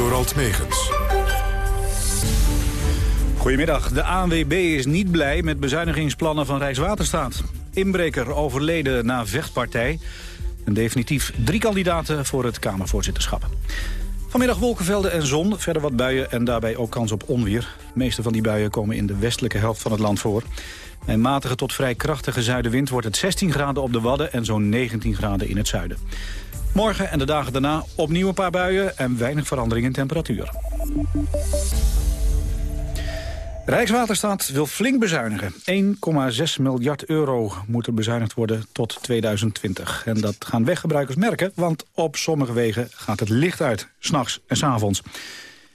door Alt. Goedemiddag. De ANWB is niet blij met bezuinigingsplannen van Rijkswaterstaat. Inbreker overleden na vechtpartij. En definitief drie kandidaten voor het Kamervoorzitterschap. Vanmiddag wolkenvelden en zon, verder wat buien en daarbij ook kans op onweer. De meeste van die buien komen in de westelijke helft van het land voor. Een matige tot vrij krachtige zuidenwind wordt het 16 graden op de Wadden en zo'n 19 graden in het zuiden. Morgen en de dagen daarna opnieuw een paar buien en weinig verandering in temperatuur. Rijkswaterstaat wil flink bezuinigen. 1,6 miljard euro moet er bezuinigd worden tot 2020. En dat gaan weggebruikers merken, want op sommige wegen gaat het licht uit. S'nachts en s avonds.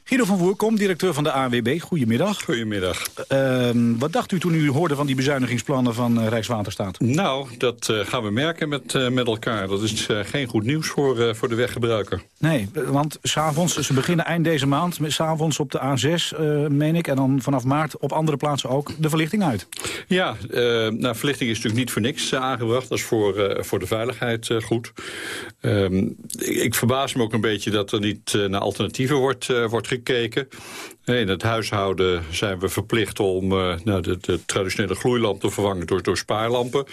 Guido van Woerkom, directeur van de ANWB. Goedemiddag. Goedemiddag. Uh, wat dacht u toen u hoorde van die bezuinigingsplannen van uh, Rijkswaterstaat? Nou, dat uh, gaan we merken met, eh, met elkaar. Dat is geen goed nieuws voor, voor de weggebruiker. Nee, want s'avonds, ze beginnen eind deze maand... s'avonds op de A6, meen ik, en dan vanaf maart op andere plaatsen ook... de verlichting uit. Ja, nou, verlichting is natuurlijk niet voor niks aangebracht. Dat is voor, voor de veiligheid goed. Ehm, ik verbaas me ook een beetje dat er niet naar alternatieven wordt, wordt gekeken gekeken. In het huishouden zijn we verplicht om uh, nou, de, de, traditionele gloeilamp te vervangen door, door spaarlampen.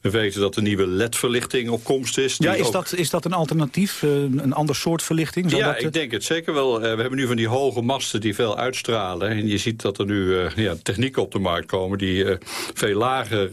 We weten dat de nieuwe LED-verlichting op komst is. Ja, is, dat, is dat een alternatief? Uh, een ander soort verlichting? ja, dat, ik denk het zeker wel. Uh, we hebben nu van die hoge masten die veel uitstralen. En je ziet dat er nu ja, technieken op de markt komen die veel lager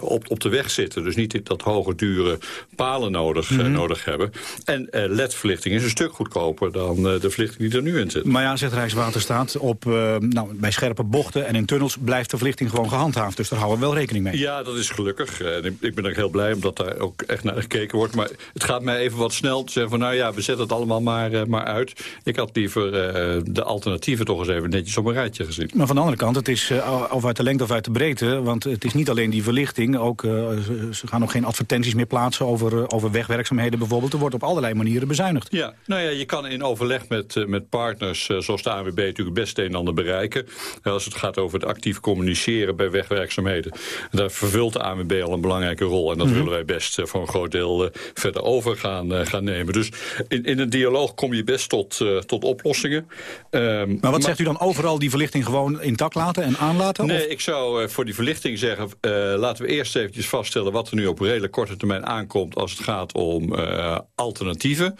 op, op de weg zitten. Dus niet dat hoge, dure palen nodig, mm -hmm. nodig hebben. En LED-verlichting is een stuk goedkoper dan de verlichting die er nu in zit. Maar ja, zegt Rijkswaterstaat, op, uh, nou, bij scherpe bochten en in tunnels blijft de verlichting gewoon gehandhaafd. Dus daar houden we wel rekening mee. Ja, dat is gelukkig. En ik ben er heel blij omdat daar ook echt naar gekeken wordt. Maar het gaat mij even wat snel te zeggen van nou ja, we zetten het allemaal maar, uh, maar uit. Ik had liever uh, de alternatieven toch eens even netjes op een rijtje gezien. Maar van de andere kant, het is of uit de lengte of uit de breedte. Want het is niet alleen die verlichting. Ook, ze gaan ook geen advertenties meer plaatsen over, over wegwerkzaamheden bijvoorbeeld. Er wordt op allerlei manieren bezuinigd. Ja, nou ja, je kan in overleg met, met partners zoals de Natuurlijk best een en ander bereiken. Als het gaat over het actief communiceren bij wegwerkzaamheden. Daar vervult de ANWB al een belangrijke rol. En dat mm -hmm. willen wij best voor een groot deel verder over gaan, gaan nemen. Dus in, in een dialoog kom je best tot, tot oplossingen. Um, maar wat maar, zegt u dan overal die verlichting gewoon intact laten en aanlaten? Nee, of? ik zou voor die verlichting zeggen... Uh, laten we eerst eventjes vaststellen wat er nu op redelijk korte termijn aankomt... als het gaat om alternatieven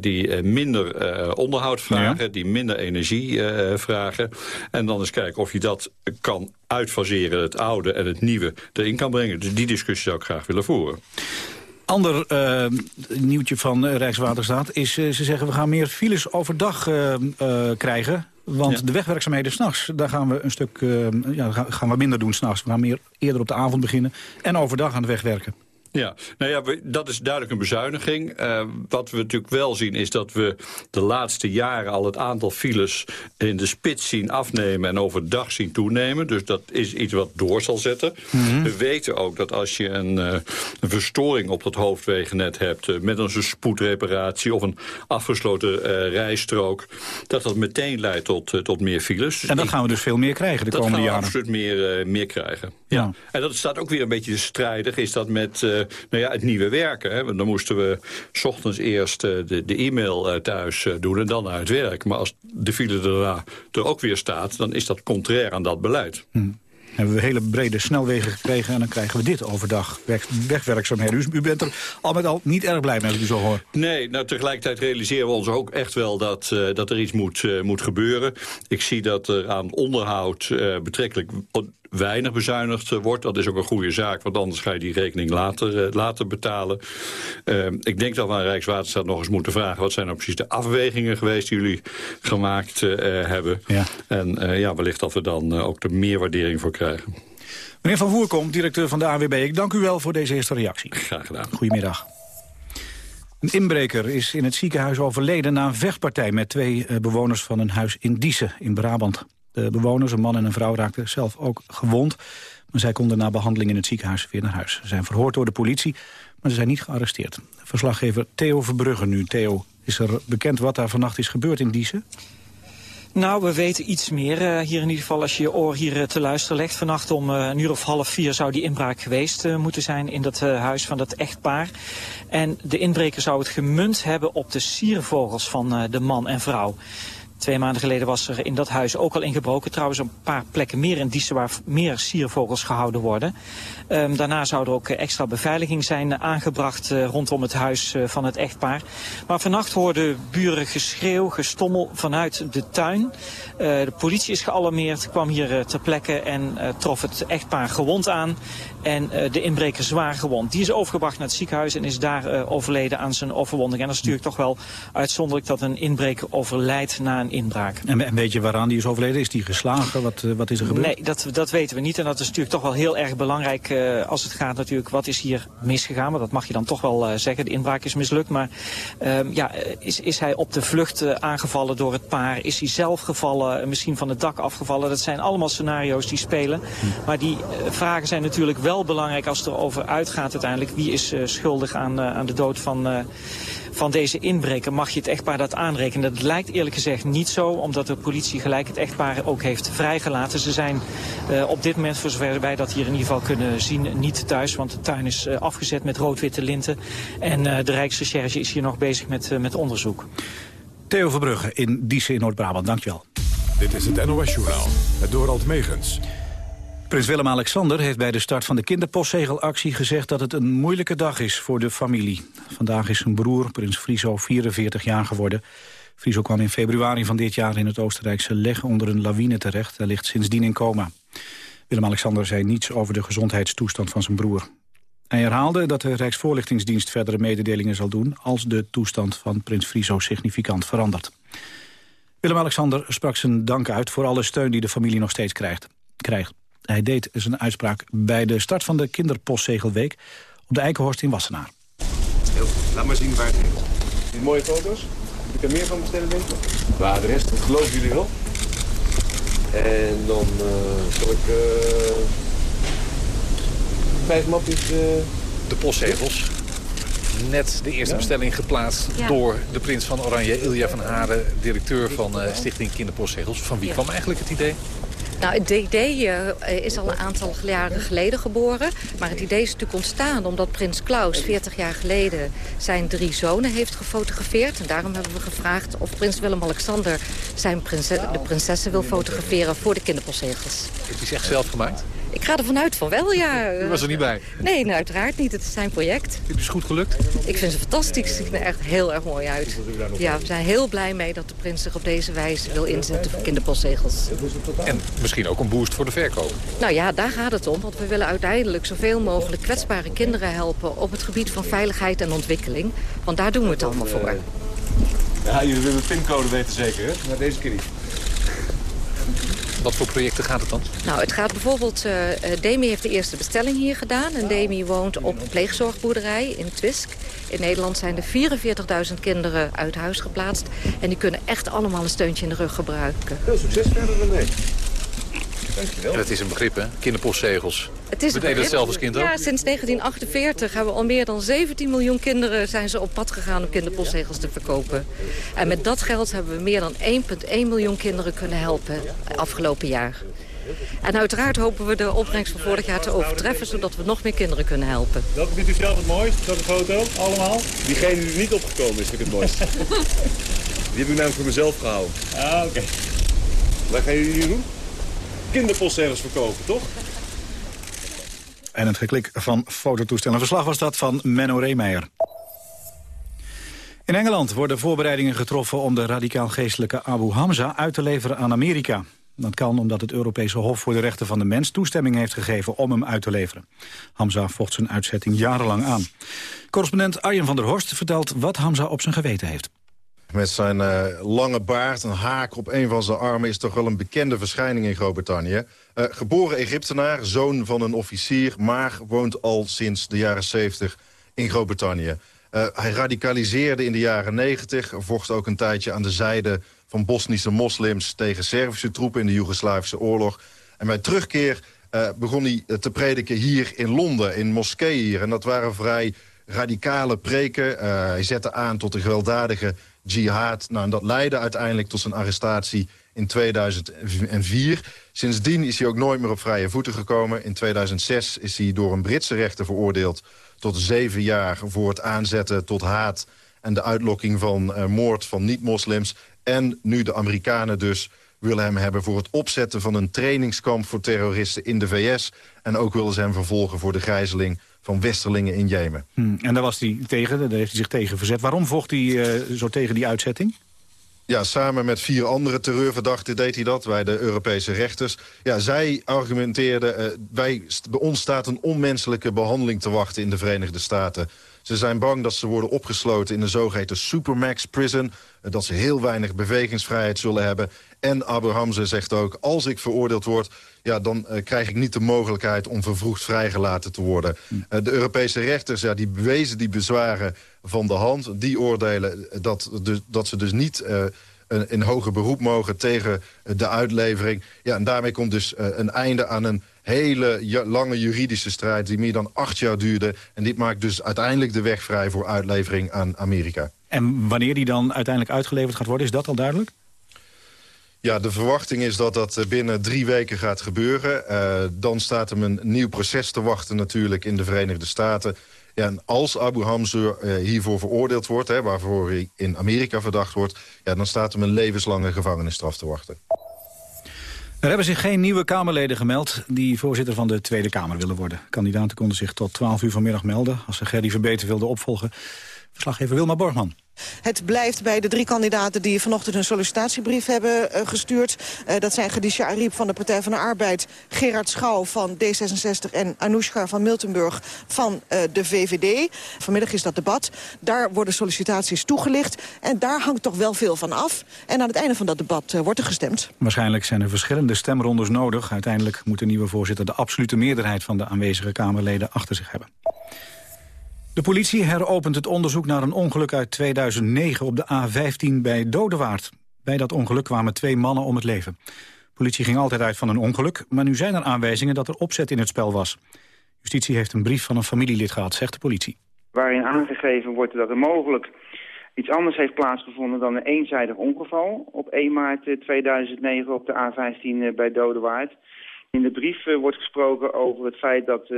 die minder onderhoud vragen... Ja. die minder energie uh, vragen. En dan eens kijken of je dat kan uitfaseren, het oude en het nieuwe, erin kan brengen. Dus die discussie zou ik graag willen voeren. Ander uh, nieuwtje van Rijkswaterstaat is, uh, ze zeggen we gaan meer files overdag uh, krijgen. Want ja. de wegwerkzaamheden s'nachts, daar gaan we een stuk ja, gaan we minder doen s'nachts. We gaan meer eerder op de avond beginnen en overdag aan het wegwerken. Ja, nou ja, we, dat is duidelijk een bezuiniging. Uh, wat we natuurlijk wel zien is dat we de laatste jaren al het aantal files in de spits zien afnemen en overdag zien toenemen. Dus dat is iets wat door zal zetten. Mm -hmm. We weten ook dat als je een, uh, een verstoring op dat hoofdwegennet hebt uh, met een spoedreparatie of een afgesloten rijstrook, dat dat meteen leidt tot, tot meer files. En dat gaan we dus veel meer krijgen de komende jaren. Dat gaan we absoluut meer, meer krijgen. Ja. ja. En dat staat ook weer een beetje strijdig, is dat met nou ja, het nieuwe werken. Hè. Dan moesten we s ochtends eerst uh, de, de e-mail uh, thuis uh, doen en dan naar het werk. Maar als de file daarna er ook weer staat, dan is dat contrair aan dat beleid. Hmm hebben we hele brede snelwegen gekregen... en dan krijgen we dit overdag, weg, wegwerkzaamheden. U bent er al met al niet erg blij mee, als ik u zo hoor. Nee, nou tegelijkertijd realiseren we ons ook echt wel dat, uh, dat er iets moet, uh, moet gebeuren. Ik zie dat er aan onderhoud uh, betrekkelijk weinig bezuinigd wordt. Dat is ook een goede zaak, want anders ga je die rekening later, uh, later betalen. Uh, ik denk dat we aan Rijkswaterstaat nog eens moeten vragen... wat zijn nou precies de afwegingen geweest die jullie gemaakt uh, hebben. Ja. En ja, wellicht dat we dan ook de meerwaardering voor krijgen. Meneer Van Voerkom, directeur van de AWB, ik dank u wel voor deze eerste reactie. Graag gedaan. Goedemiddag. Een inbreker is in het ziekenhuis overleden na een vechtpartij... met twee bewoners van een huis in Diezen in Brabant. De bewoners, een man en een vrouw, raakten zelf ook gewond. Maar zij konden na behandeling in het ziekenhuis weer naar huis. Ze zijn verhoord door de politie, maar ze zijn niet gearresteerd. Verslaggever Theo Verbrugge nu. Theo, is er bekend wat daar vannacht is gebeurd in Diezen? Nou, we weten iets meer. Uh, hier in ieder geval als je je oor hier uh, te luisteren legt. Vannacht om uh, een uur of half vier zou die inbraak geweest moeten zijn in dat huis van dat echtpaar. En de inbreker zou het gemunt hebben op de siervogels van de man en vrouw. Twee maanden geleden was er in dat huis ook al ingebroken. Trouwens een paar plekken meer in Diezen waar meer siervogels gehouden worden. Um, daarna zou er ook extra beveiliging zijn aangebracht uh, rondom het huis uh, van het echtpaar. Maar vannacht hoorden buren geschreeuw, gestommel vanuit de tuin. De politie is gealarmeerd, kwam hier ter plekke en trof het echtpaar gewond aan. En de inbreker zwaar gewond. Die is overgebracht naar het ziekenhuis en is daar overleden aan zijn overwonding. En dat is natuurlijk toch wel uitzonderlijk dat een inbreker overlijdt na een inbraak. En, weet je waaraan die is overleden? Is die geslagen? Wat, wat is er gebeurd? Nee, dat, dat weten we niet. En dat is natuurlijk toch wel heel erg belangrijk als het gaat natuurlijk wat is hier misgegaan. Maar dat mag je dan toch wel zeggen. De inbraak is mislukt. Maar uh, ja, is, is hij op de vlucht aangevallen door het paar? Is hij zelf gevallen? Misschien van het dak afgevallen? Dat zijn allemaal scenario's die spelen. Maar die vragen zijn natuurlijk wel belangrijk als het erover uitgaat uiteindelijk. Wie is schuldig aan, aan de dood van van deze inbreker mag je het echtpaar dat aanrekenen. Dat lijkt eerlijk gezegd niet zo, omdat de politie gelijk het echtpaar ook heeft vrijgelaten. Ze zijn uh, op dit moment, voor zover wij dat hier in ieder geval kunnen zien, niet thuis. Want de tuin is uh, afgezet met rood-witte linten. En uh, de Rijksrecherche is hier nog bezig met, met onderzoek. Theo Verbrugge in Diesen in Noord-Brabant, dankjewel. Dit is het NOS Journaal, het Dorald Megens. Prins Willem-Alexander heeft bij de start van de kinderpostzegelactie gezegd dat het een moeilijke dag is voor de familie. Vandaag is zijn broer, prins Friso, 44 jaar geworden. Friso kwam in februari van dit jaar in het Oostenrijkse Leg onder een lawine terecht. Hij ligt sindsdien in coma. Willem-Alexander zei niets over de gezondheidstoestand van zijn broer. Hij herhaalde dat de Rijksvoorlichtingsdienst verdere mededelingen zal doen... als de toestand van prins Friso significant verandert. Willem-Alexander sprak zijn dank uit voor alle steun die de familie nog steeds krijgt. krijgt. Hij deed zijn uitspraak bij de start van de kinderpostzegelweek op de Eikenhorst in Wassenaar. Heel goed. Laat maar zien waar het is. Die mooie foto's. Moet ik er meer van bestellen, denk ik? Maar de rest, dat geloven jullie wel. En dan uh, zal ik uh, vijf mapjes... Uh... De postzegels. Net de eerste bestelling geplaatst ja. door de prins van Oranje, Ilja van Haren, directeur van Stichting Kinderpostzegels. Van wie kwam eigenlijk het idee? Nou, het idee uh, is al een aantal jaren geleden geboren. Maar het idee is natuurlijk ontstaan omdat prins Klaus 40 jaar geleden zijn drie zonen heeft gefotografeerd. En daarom hebben we gevraagd of prins Willem-Alexander zijn prinses, de prinsessen wil fotograferen voor de kinderpostzegels. Hij zich echt zelf gemaakt? Ik ga er vanuit van wel, ja. U was er niet bij? Nee, nou, uiteraard niet. Het is zijn project. Het goed gelukt? Ik vind ze fantastisch. Ze zien er echt heel erg mooi uit. Ja, we zijn heel blij mee dat de prins zich op deze wijze wil inzetten voor kinderpostzegels. En misschien ook een boost voor de verkoop. Nou ja, daar gaat het om. Want we willen uiteindelijk zoveel mogelijk kwetsbare kinderen helpen... op het gebied van veiligheid en ontwikkeling. Want daar doen we het allemaal voor. Ja, jullie willen de pincode weten zeker, hè? Maar deze keer niet. Wat voor projecten gaat het dan? Nou, het gaat bijvoorbeeld... Uh, Demi heeft de eerste bestelling hier gedaan. En Demi woont op een pleegzorgboerderij in Twisk. In Nederland zijn er 44.000 kinderen uit huis geplaatst. En die kunnen echt allemaal een steuntje in de rug gebruiken. Veel succes verder, René. Dankjewel. En het is een begrip, hè? Kinderpostzegels. Het is een het zelf als kind ook? Ja, sinds 1948 hebben we al meer dan 17 miljoen kinderen... zijn ze op pad gegaan om kinderpostzegels te verkopen. En met dat geld hebben we meer dan 1,1 miljoen kinderen kunnen helpen afgelopen jaar. En uiteraard hopen we de opbrengst van vorig jaar te overtreffen... zodat we nog meer kinderen kunnen helpen. Welke vindt u zelf het mooist? Dat de foto? Allemaal? Diegene die niet opgekomen is, vind ik het mooist. die heb ik namelijk voor mezelf gehouden. Ah, oké. Okay. Waar gaan jullie hier doen? Kinderpostzegels verkopen, toch? En het geklik van fototoestellen. Verslag was dat van Menno Reemeijer. In Engeland worden voorbereidingen getroffen om de radicaal-geestelijke Abu Hamza uit te leveren aan Amerika. Dat kan omdat het Europese Hof voor de Rechten van de Mens toestemming heeft gegeven om hem uit te leveren. Hamza vocht zijn uitzetting jarenlang aan. Correspondent Arjen van der Horst vertelt wat Hamza op zijn geweten heeft. Met zijn uh, lange baard, een haak op een van zijn armen... is toch wel een bekende verschijning in Groot-Brittannië. Uh, geboren Egyptenaar, zoon van een officier... maar woont al sinds de jaren 70 in Groot-Brittannië. Uh, hij radicaliseerde in de jaren 90, vocht ook een tijdje aan de zijde van Bosnische moslims... tegen Servische troepen in de Joegoslavische oorlog. En bij terugkeer begon hij te prediken hier in Londen, in moskeeën hier. En dat waren vrij radicale preken. hij zette aan tot de gewelddadige jihad. Nou, en dat leidde uiteindelijk tot zijn arrestatie in 2004. Sindsdien is hij ook nooit meer op vrije voeten gekomen. In 2006 is hij door een Britse rechter veroordeeld... tot zeven jaar voor het aanzetten tot haat... en de uitlokking van uh, moord van niet-moslims. En nu de Amerikanen dus willen hem hebben voor het opzetten van een trainingskamp voor terroristen in de VS. En ook willen ze hem vervolgen voor de gijzeling van westerlingen in Jemen. Hmm, en daar was hij tegen, daar heeft hij zich tegen verzet. Waarom vocht hij uh, zo tegen die uitzetting? Ja, samen met vier andere terreurverdachten deed hij dat bij de Europese rechters. Ja, zij argumenteerden, uh, wij, bij ons staat een onmenselijke behandeling te wachten in de Verenigde Staten. Ze zijn bang dat ze worden opgesloten in een zogeheten supermax prison. Uh, dat ze heel weinig bewegingsvrijheid zullen hebben. En Abu Hamza zegt ook, als ik veroordeeld word... Ja, dan uh, krijg ik niet de mogelijkheid om vervroegd vrijgelaten te worden. Uh, de Europese rechters ja, die bewezen die bezwaren van de hand. Die oordelen dat, dus, dat ze dus niet uh, in hoger beroep mogen tegen de uitlevering. Ja, en daarmee komt dus een einde aan een hele lange juridische strijd... die meer dan acht jaar duurde. En dit maakt dus uiteindelijk de weg vrij voor uitlevering aan Amerika. En wanneer die dan uiteindelijk uitgeleverd gaat worden, is dat al duidelijk? Ja, de verwachting is dat dat binnen drie weken gaat gebeuren. Uh, dan staat hem een nieuw proces te wachten natuurlijk in de Verenigde Staten. Ja, en als Abu Hamza uh, hiervoor veroordeeld wordt, hè, waarvoor hij in Amerika verdacht wordt... Ja, dan staat hem een levenslange gevangenisstraf te wachten. Er hebben zich geen nieuwe Kamerleden gemeld die voorzitter van de Tweede Kamer willen worden. Kandidaten konden zich tot 12 uur vanmiddag melden als ze Gerry Verbeter wilden opvolgen. Verslaggever Wilma Borgman. Het blijft bij de drie kandidaten die vanochtend een sollicitatiebrief hebben uh, gestuurd. Uh, dat zijn Khadija Ariep van de Partij van de Arbeid... Gerard Schouw van D66 en Anoushka van Miltenburg van uh, de VVD. Vanmiddag is dat debat. Daar worden sollicitaties toegelicht. En daar hangt toch wel veel van af. En aan het einde van dat debat wordt er gestemd. Waarschijnlijk zijn er verschillende stemrondes nodig. Uiteindelijk moet de nieuwe voorzitter de absolute meerderheid... van de aanwezige Kamerleden achter zich hebben. De politie heropent het onderzoek naar een ongeluk uit 2009 op de A15 bij Dodewaard. Bij dat ongeluk kwamen twee mannen om het leven. De politie ging altijd uit van een ongeluk, maar nu zijn er aanwijzingen dat er opzet in het spel was. Justitie heeft een brief van een familielid gehad, zegt de politie. Waarin aangegeven wordt dat er mogelijk iets anders heeft plaatsgevonden dan een eenzijdig ongeval op 1 maart 2009 op de A15 bij Dodewaard. In de brief wordt gesproken over het feit dat...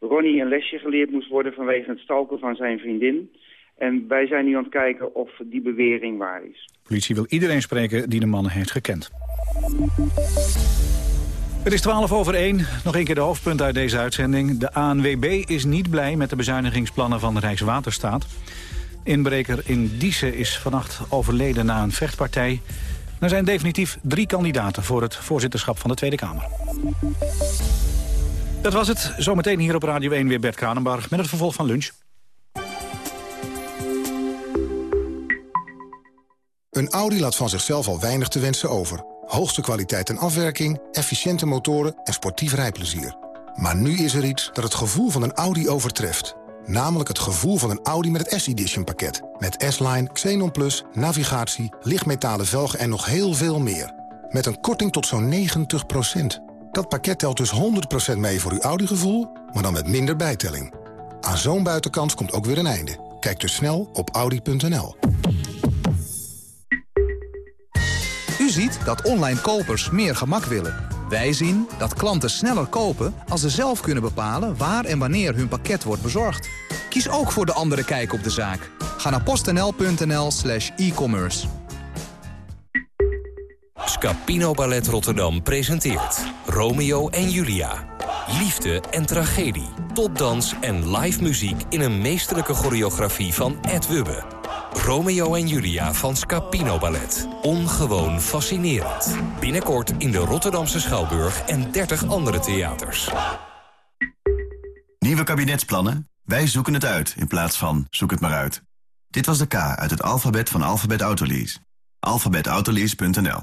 Ronnie een lesje geleerd moest worden vanwege het stalken van zijn vriendin. En wij zijn nu aan het kijken of die bewering waar is. De politie wil iedereen spreken die de mannen heeft gekend. Het is 12 over 1. Nog een keer de hoofdpunt uit deze uitzending. De ANWB is niet blij met de bezuinigingsplannen van de Rijkswaterstaat. Inbreker in Diesen is vannacht overleden na een vechtpartij. Er zijn definitief drie kandidaten voor het voorzitterschap van de Tweede Kamer. Dat was het. Zometeen hier op Radio 1 weer Bert Kranenbarg met het vervolg van lunch. Een Audi laat van zichzelf al weinig te wensen over. Hoogste kwaliteit en afwerking, efficiënte motoren en sportief rijplezier. Maar nu is er iets dat het gevoel van een Audi overtreft. Namelijk het gevoel van een Audi met het S-Edition pakket. Met S-Line, Xenon Plus, navigatie, lichtmetalen velgen en nog heel veel meer. Met een korting tot zo'n 90 dat pakket telt dus 100% mee voor uw Audi-gevoel, maar dan met minder bijtelling. Aan zo'n buitenkans komt ook weer een einde. Kijk dus snel op Audi.nl. U ziet dat online kopers meer gemak willen. Wij zien dat klanten sneller kopen als ze zelf kunnen bepalen... waar en wanneer hun pakket wordt bezorgd. Kies ook voor de andere kijk op de zaak. Ga naar postnl.nl slash e-commerce. Scapino Ballet Rotterdam presenteert Romeo en Julia. Liefde en tragedie, topdans en live muziek in een meesterlijke choreografie van Ed Wubbe. Romeo en Julia van Scapino Ballet. Ongewoon fascinerend. Binnenkort in de Rotterdamse Schouwburg en 30 andere theaters. Nieuwe kabinetsplannen? Wij zoeken het uit in plaats van zoek het maar uit. Dit was de K uit het alfabet van Alphabet Autolease. Alphabetautolease.nl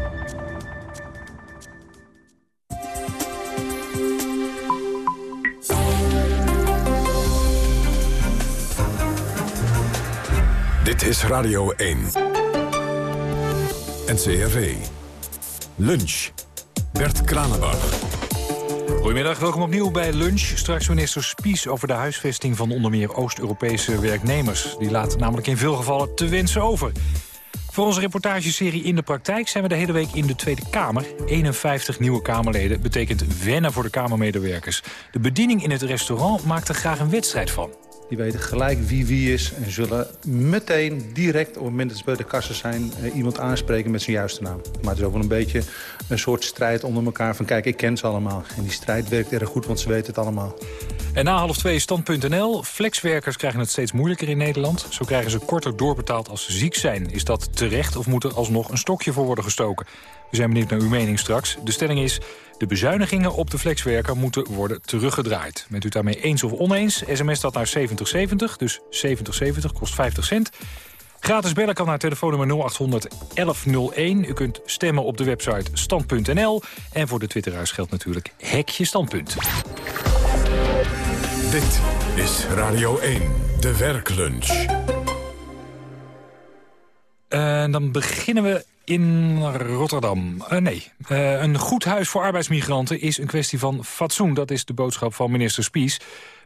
Dit is Radio 1. NCRV. Lunch. Bert Kranenbach. Goedemiddag, welkom opnieuw bij Lunch. Straks minister Spies over de huisvesting van onder meer Oost-Europese werknemers. Die laat namelijk in veel gevallen te wensen over. Voor onze reportageserie In de Praktijk zijn we de hele week in de Tweede Kamer. 51 nieuwe Kamerleden betekent wennen voor de Kamermedewerkers. De bediening in het restaurant maakt er graag een wedstrijd van. Die weten gelijk wie wie is en zullen meteen direct op het moment dat ze bij de kassen zijn... Eh, iemand aanspreken met zijn juiste naam. Maar het is ook wel een beetje een soort strijd onder elkaar van... kijk, ik ken ze allemaal. En die strijd werkt erg goed, want ze weten het allemaal. En na half twee stand.nl. Flexwerkers krijgen het steeds moeilijker in Nederland. Zo krijgen ze korter doorbetaald als ze ziek zijn. Is dat terecht of moet er alsnog een stokje voor worden gestoken? We zijn benieuwd naar uw mening straks. De stelling is, de bezuinigingen op de flexwerker moeten worden teruggedraaid. Bent u daarmee eens of oneens? SMS dat naar 7070, dus 7070 kost 50 cent. Gratis bellen kan naar telefoonnummer 0800 1101. U kunt stemmen op de website stand.nl. En voor de Twitteraars geldt natuurlijk hekje standpunt. Dit is Radio 1, de werklunch. En dan beginnen we in Rotterdam. Uh, nee, uh, een goed huis voor arbeidsmigranten is een kwestie van fatsoen. Dat is de boodschap van minister Spies.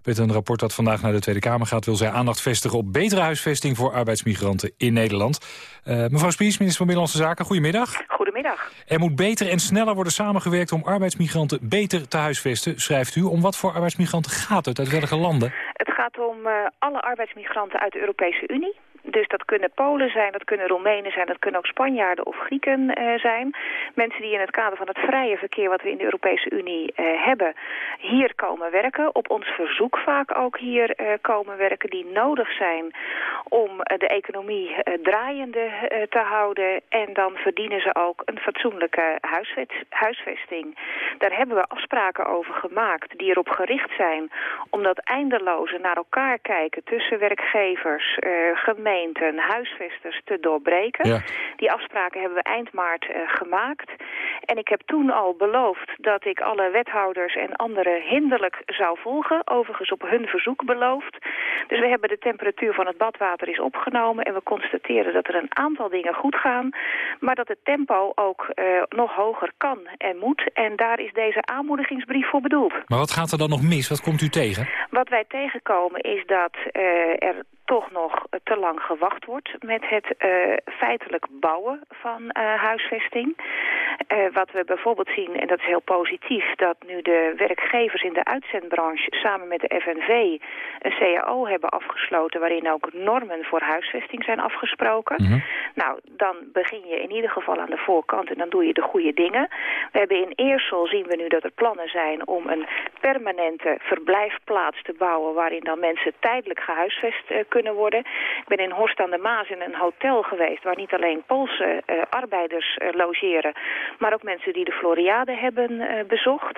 Met een rapport dat vandaag naar de Tweede Kamer gaat... wil zij aandacht vestigen op betere huisvesting voor arbeidsmigranten in Nederland. Uh, mevrouw Spies, minister van Binnenlandse Zaken, goedemiddag. Goedemiddag. Er moet beter en sneller worden samengewerkt om arbeidsmigranten beter te huisvesten, schrijft u. Om wat voor arbeidsmigranten gaat het? Uit welke landen? Het gaat om alle arbeidsmigranten uit de Europese Unie. Dus dat kunnen Polen zijn, dat kunnen Roemenen zijn, dat kunnen ook Spanjaarden of Grieken uh, zijn. Mensen die in het kader van het vrije verkeer wat we in de Europese Unie uh, hebben, hier komen werken. Op ons verzoek vaak ook hier uh, komen werken die nodig zijn om de economie draaiende te houden. En dan verdienen ze ook een fatsoenlijke huisvesting. Daar hebben we afspraken over gemaakt die erop gericht zijn om dat eindeloze naar elkaar kijken tussen werkgevers, gemeenten gemeenten huisvesters te doorbreken. Ja. Die afspraken hebben we eind maart uh, gemaakt. En ik heb toen al beloofd dat ik alle wethouders en anderen hinderlijk zou volgen. Overigens op hun verzoek beloofd. Dus we hebben de temperatuur van het badwater is opgenomen. En we constateren dat er een aantal dingen goed gaan. Maar dat het tempo ook uh, nog hoger kan en moet. En daar is deze aanmoedigingsbrief voor bedoeld. Maar wat gaat er dan nog mis? Wat komt u tegen? Wat wij tegenkomen is dat uh, er toch nog te lang gewacht wordt met het uh, feitelijk bouwen van uh, huisvesting. Uh, wat we bijvoorbeeld zien, en dat is heel positief, dat nu de werkgevers in de uitzendbranche samen met de FNV een CAO hebben afgesloten waarin ook normen voor huisvesting zijn afgesproken. Mm -hmm. Nou, dan begin je in ieder geval aan de voorkant en dan doe je de goede dingen. We hebben in Eersel zien we nu dat er plannen zijn om een permanente verblijfplaats te bouwen waarin dan mensen tijdelijk gehuisvest kunnen worden. Ik ben in Horst aan de Maas in een hotel geweest... waar niet alleen Poolse uh, arbeiders uh, logeren... maar ook mensen die de Floriade hebben uh, bezocht.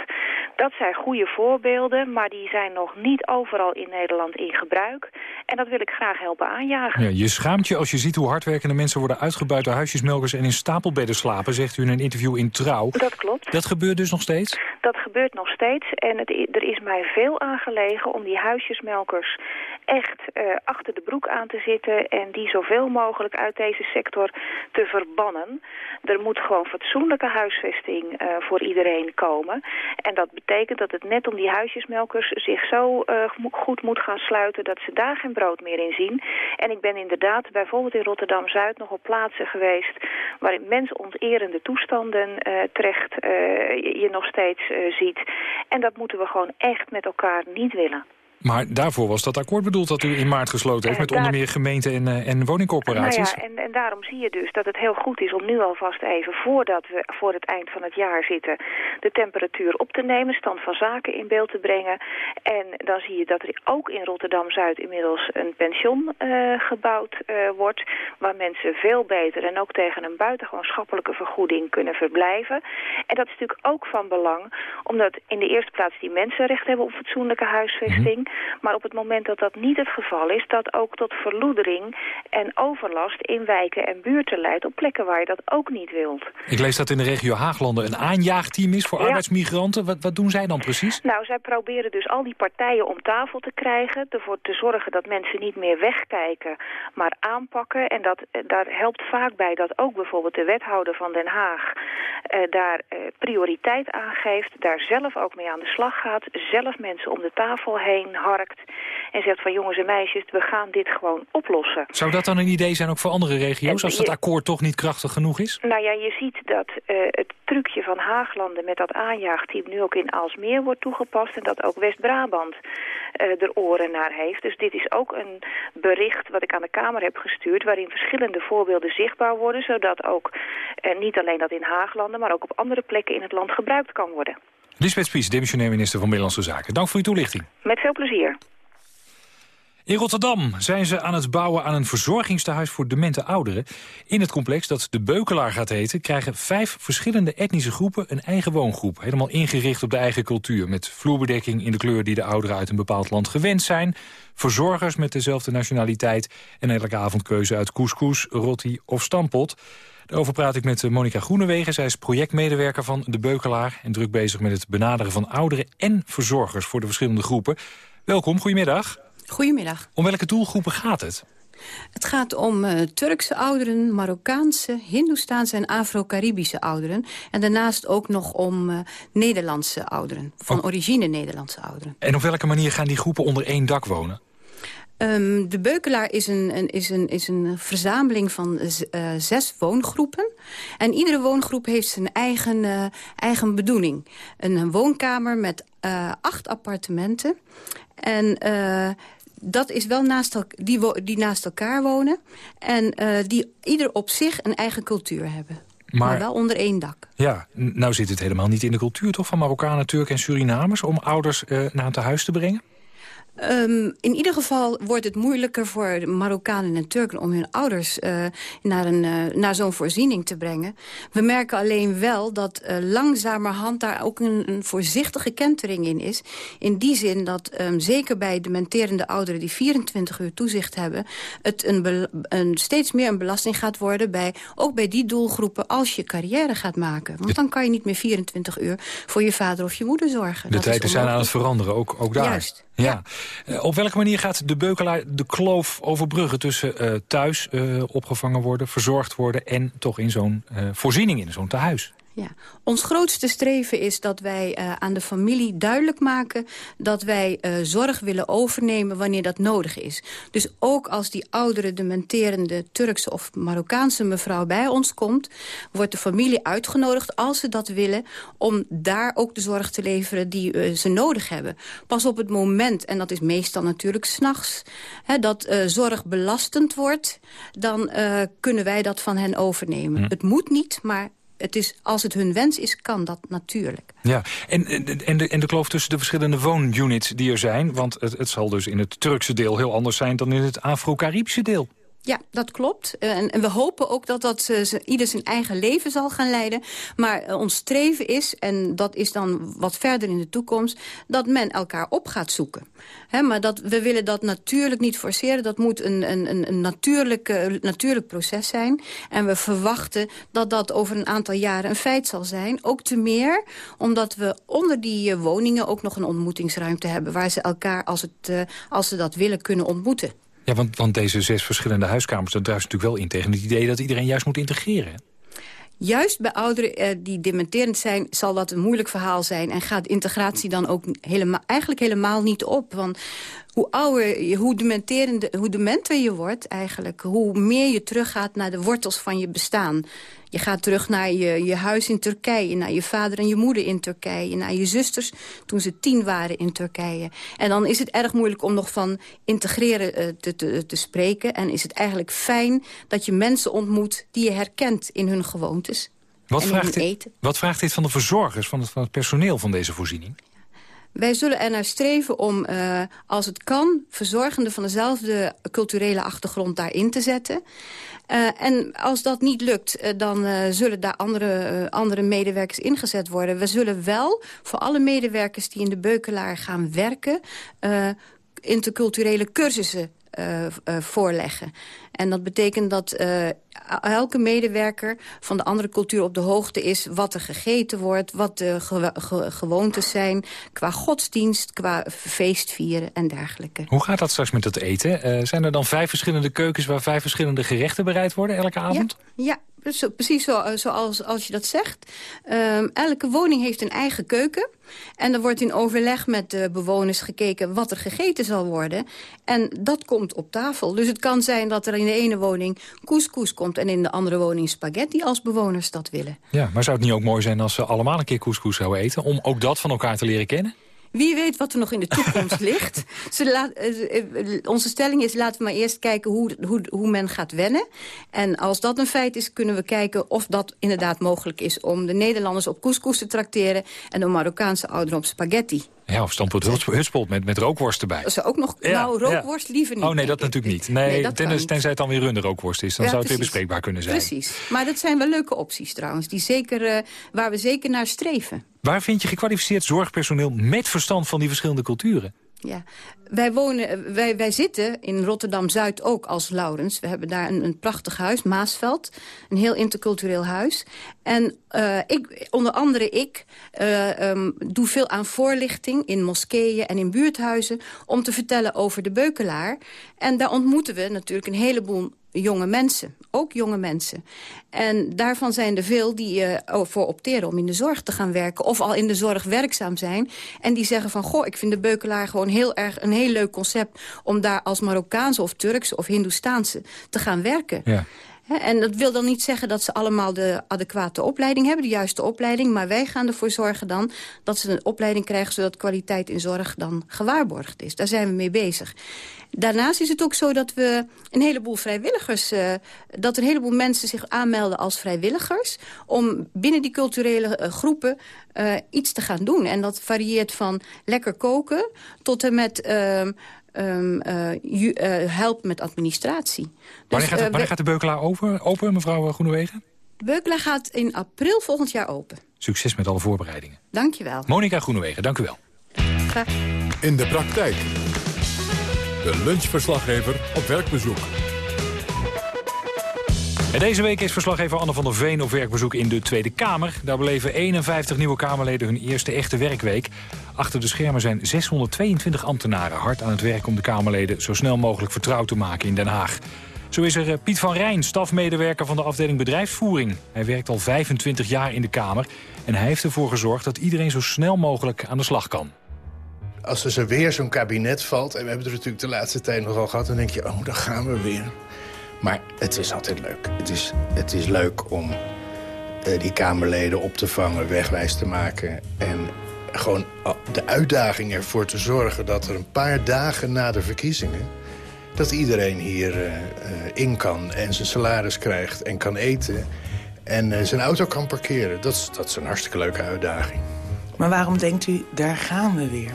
Dat zijn goede voorbeelden, maar die zijn nog niet overal in Nederland in gebruik. En dat wil ik graag helpen aanjagen. Ja, je schaamt je als je ziet hoe hardwerkende mensen worden uitgebuit... door huisjesmelkers en in stapelbedden slapen, zegt u in een interview in Trouw. Dat klopt. Dat gebeurt dus nog steeds? Dat gebeurt nog steeds. En het, er is mij veel aangelegen om die huisjesmelkers echt achter de broek aan te zitten... en die zoveel mogelijk uit deze sector te verbannen. Er moet gewoon fatsoenlijke huisvesting uh, voor iedereen komen. En dat betekent dat het net om die huisjesmelkers zich zo uh, goed moet gaan sluiten... dat ze daar geen brood meer in zien. En ik ben inderdaad bijvoorbeeld in Rotterdam-Zuid nog op plaatsen geweest... waarin mensonterende toestanden terecht je nog steeds ziet. En dat moeten we gewoon echt met elkaar niet willen. Maar daarvoor was dat akkoord bedoeld dat u in maart gesloten heeft... met onder meer gemeenten en, uh, en woningcorporaties. Nou ja, en, en daarom zie je dus dat het heel goed is om nu alvast even... voordat we voor het eind van het jaar zitten... de temperatuur op te nemen, stand van zaken in beeld te brengen. En dan zie je dat er ook in Rotterdam-Zuid inmiddels een pension uh, gebouwd uh, wordt... waar mensen veel beter en ook tegen een buitengewoon schappelijke vergoeding kunnen verblijven. En dat is natuurlijk ook van belang... omdat in de eerste plaats die mensen recht hebben op fatsoenlijke huisvesting... Mm -hmm. Maar op het moment dat dat niet het geval is, dat ook tot verloedering en overlast in wijken en buurten leidt op plekken waar je dat ook niet wilt. Ik lees dat in de regio Haaglanden een aanjaagteam is voor arbeidsmigranten. Wat, wat doen zij dan precies? Nou, zij proberen dus al die partijen om tafel te krijgen, ervoor te zorgen dat mensen niet meer wegkijken, maar aanpakken. En dat, eh, daar helpt vaak bij dat ook bijvoorbeeld de wethouder van Den Haag eh, daar eh, prioriteit aan geeft, daar zelf ook mee aan de slag gaat, zelf mensen om de tafel heen harkt en zegt van jongens en meisjes, we gaan dit gewoon oplossen. Zou dat dan een idee zijn ook voor andere regio's, als dat akkoord toch niet krachtig genoeg is? Nou ja, je ziet dat uh, het trucje van Haaglanden met dat aanjaagteam nu ook in Alsmeer wordt toegepast en dat ook West-Brabant uh, er oren naar heeft. Dus dit is ook een bericht wat ik aan de Kamer heb gestuurd... waarin verschillende voorbeelden zichtbaar worden... zodat ook uh, niet alleen dat in Haaglanden... maar ook op andere plekken in het land gebruikt kan worden. Lisbeth Spies, demissionair minister van Binnenlandse Zaken. Dank voor uw toelichting. Met veel plezier. In Rotterdam zijn ze aan het bouwen aan een verzorgingstehuis voor demente ouderen. In het complex dat de Beukelaar gaat heten... krijgen vijf verschillende etnische groepen een eigen woongroep. Helemaal ingericht op de eigen cultuur. Met vloerbedekking in de kleur die de ouderen uit een bepaald land gewend zijn. Verzorgers met dezelfde nationaliteit. En elke avond keuze uit couscous, roti of stampot. Daarover praat ik met Monika Groenewegen. Zij is projectmedewerker van de Beukelaar... en druk bezig met het benaderen van ouderen en verzorgers... voor de verschillende groepen. Welkom, goedemiddag. Goedemiddag. Om welke doelgroepen gaat het? Het gaat om uh, Turkse ouderen, Marokkaanse, Hindoestaanse en Afro-Caribische ouderen. En daarnaast ook nog om uh, Nederlandse ouderen, van oh. origine Nederlandse ouderen. En op welke manier gaan die groepen onder één dak wonen? Um, de Beukelaar is een, een, is een, is een verzameling van uh, zes woongroepen. En iedere woongroep heeft zijn eigen, uh, eigen bedoeling. Een woonkamer met uh, acht appartementen. En dat is wel naast, die, die naast elkaar wonen. En die ieder op zich een eigen cultuur hebben. Maar, maar, wel onder één dak. Ja, nou zit het helemaal niet in de cultuur toch van Marokkanen, Turken en Surinamers... om ouders naar een tehuis te brengen? Um, in ieder geval wordt het moeilijker voor Marokkanen en Turken... om hun ouders uh, naar, een, uh, naar zo'n voorziening te brengen. We merken alleen wel dat uh, langzamerhand daar ook een, een, voorzichtige kentering in is. In die zin dat um, zeker bij dementerende ouderen die 24 uur toezicht hebben... het een, een, steeds meer een belasting gaat worden, bij, ook bij die doelgroepen... als je carrière gaat maken. Want dan kan je niet meer 24 uur voor je vader of je moeder zorgen. De tijden zijn aan het veranderen, ook, ook daar. Juist. Ja. Uh, op welke manier gaat de beukelaar de kloof overbruggen... tussen uh, thuis uh, opgevangen worden, verzorgd worden... en toch in zo'n voorziening, in zo'n tehuis? Ja. Ons grootste streven is dat wij uh, aan de familie duidelijk maken... dat wij uh, zorg willen overnemen wanneer dat nodig is. Dus ook als die oudere, dementerende Turkse of Marokkaanse mevrouw bij ons komt... wordt de familie uitgenodigd, als ze dat willen... om daar ook de zorg te leveren die uh, ze nodig hebben. Pas op het moment, en dat is meestal natuurlijk s'nachts... dat zorg belastend wordt, dan kunnen wij dat van hen overnemen. Hm. Het moet niet, maar het is, als het hun wens is, kan dat natuurlijk. Ja, en, en, de, en de kloof tussen de verschillende woonunits die er zijn... want het, het zal dus in het Turkse deel heel anders zijn dan in het Afro-Caribische deel. Ja, dat klopt. Eh, en, en, we hopen ook dat dat uh, ieder zijn eigen leven zal gaan leiden. Maar uh, ons streven is, en dat is dan wat verder in de toekomst... dat men elkaar op gaat zoeken. Maar dat, we willen dat natuurlijk niet forceren. Dat moet een, een, een natuurlijk, natuurlijk proces zijn. En we verwachten dat dat over een aantal jaren een feit zal zijn. Ook te meer omdat we onder die woningen ook nog een ontmoetingsruimte hebben... waar ze elkaar, als, het, als ze dat willen, kunnen ontmoeten. Ja, want, deze zes verschillende huiskamers... dat druist natuurlijk wel in tegen het idee dat iedereen juist moet integreren. Juist bij ouderen eh, die dementerend zijn, zal dat een moeilijk verhaal zijn. En gaat integratie dan ook helemaal, eigenlijk helemaal niet op. Want hoe ouder, hoe, dementerende, hoe dementer je wordt eigenlijk... hoe meer je teruggaat naar de wortels van je bestaan. Je gaat terug naar je, je huis in Turkije, naar je vader en je moeder in Turkije... naar je zusters toen ze tien waren in Turkije. En dan is het erg moeilijk om nog van integreren uh, te, te, te spreken. En is het eigenlijk fijn dat je mensen ontmoet die je herkent in hun gewoontes. Wat, vraagt dit, wat vraagt dit van de verzorgers, van het, van het personeel van deze voorziening? Wij zullen er naar streven om, uh, als het kan... verzorgenden van dezelfde culturele achtergrond daarin te zetten. Uh, en als dat niet lukt, uh, dan zullen daar andere, andere medewerkers ingezet worden. We zullen wel voor alle medewerkers die in de Beukelaar gaan werken interculturele cursussen uh, uh, voorleggen. En dat betekent dat uh, elke medewerker van de andere cultuur op de hoogte is... wat er gegeten wordt, wat de ge ge gewoontes zijn... qua godsdienst, qua feestvieren en dergelijke. Hoe gaat dat straks met het eten? zijn er dan vijf verschillende keukens... waar vijf verschillende gerechten bereid worden elke avond? Ja, ja precies zo, zoals als je dat zegt. Um, elke woning heeft een eigen keuken. En er wordt in overleg met de bewoners gekeken wat er gegeten zal worden. En dat komt op tafel. Dus het kan zijn dat er in de ene woning couscous komt... en in de andere woning spaghetti als bewoners dat willen. Ja, maar zou het niet ook mooi zijn als ze allemaal een keer couscous zouden eten... om ook dat van elkaar te leren kennen? Wie weet wat er nog in de toekomst ligt. Ze uh, onze stelling is, laten we maar eerst kijken hoe, hoe, hoe men gaat wennen. En als dat een feit is, kunnen we kijken of dat inderdaad mogelijk is... om de Nederlanders op couscous te trakteren... en de Marokkaanse ouderen op spaghetti. Ja, of stampot hutspot met, met rookworst erbij. Ze ook nog, nou, rookworst liever niet. Oh nee, dat natuurlijk niet. Nee, nee tenzij, tenzij het dan weer runde rookworst is. Dan zou het weer bespreekbaar kunnen zijn. Precies. Maar dat zijn wel leuke opties trouwens. Die zeker, uh, waar we zeker naar streven. Waar vind je gekwalificeerd zorgpersoneel met verstand van die verschillende culturen? Ja, wij, wonen, wij, wij zitten in Rotterdam-Zuid ook als Laurens. We hebben daar een, een prachtig huis, Maasveld. Een heel intercultureel huis. En uh, ik, onder andere ik uh, um, doe veel aan voorlichting in moskeeën en in buurthuizen... om te vertellen over de beukelaar. En daar ontmoeten we natuurlijk een heleboel jonge mensen. Ook jonge mensen. En daarvan zijn er veel die uh, voor opteren om in de zorg te gaan werken... of al in de zorg werkzaam zijn. En die zeggen van, goh, ik vind de beukelaar gewoon heel erg... een heel leuk concept om daar als Marokkaanse of Turkse of Hindoestaanse te gaan werken. Ja. En dat wil dan niet zeggen dat ze allemaal de adequate opleiding hebben, de juiste opleiding. Maar wij gaan ervoor zorgen dan dat ze een opleiding krijgen... zodat kwaliteit in zorg dan gewaarborgd is. Daar zijn we mee bezig. Daarnaast is het ook zo dat we een heleboel vrijwilligers... Uh, dat een heleboel mensen zich aanmelden als vrijwilligers... om binnen die culturele uh, groepen uh, iets te gaan doen. En dat varieert van lekker koken tot en met... Ehm, um, uh, help met administratie. Dus, wanneer, gaat, de, wanneer gaat de Beukelaar open, open mevrouw Groenewegen? De Beukelaar gaat in april volgend jaar open. Succes met alle voorbereidingen. Dank je wel. Monika Groenewegen, dank u wel. Graag. In de praktijk. De lunchverslaggever op werkbezoek. En deze week is verslaggever Anne van der Veen op werkbezoek in de Tweede Kamer. Daar beleven 51 nieuwe Kamerleden hun eerste echte werkweek. Achter de schermen zijn 622 ambtenaren hard aan het werk om de Kamerleden zo snel mogelijk vertrouwd te maken in Den Haag. Zo is er eh, Piet van Rijn, stafmedewerker van de afdeling bedrijfsvoering. Hij werkt al 25 jaar in de Kamer en hij heeft ervoor gezorgd dat iedereen zo snel mogelijk aan de slag kan. Als er weer zo'n kabinet valt, en we hebben het natuurlijk de laatste tijd nogal gehad... dan denk je, oh, daar gaan we weer. Maar het is altijd leuk. Het is, het is leuk om uh, die Kamerleden op te vangen, wegwijs te maken... en gewoon de uitdaging ervoor te zorgen dat er een paar dagen na de verkiezingen... dat iedereen hier uh, in kan en zijn salaris krijgt en kan eten... en uh, zijn auto kan parkeren. Dat is, dat is een hartstikke leuke uitdaging. Maar waarom denkt u, daar gaan we weer?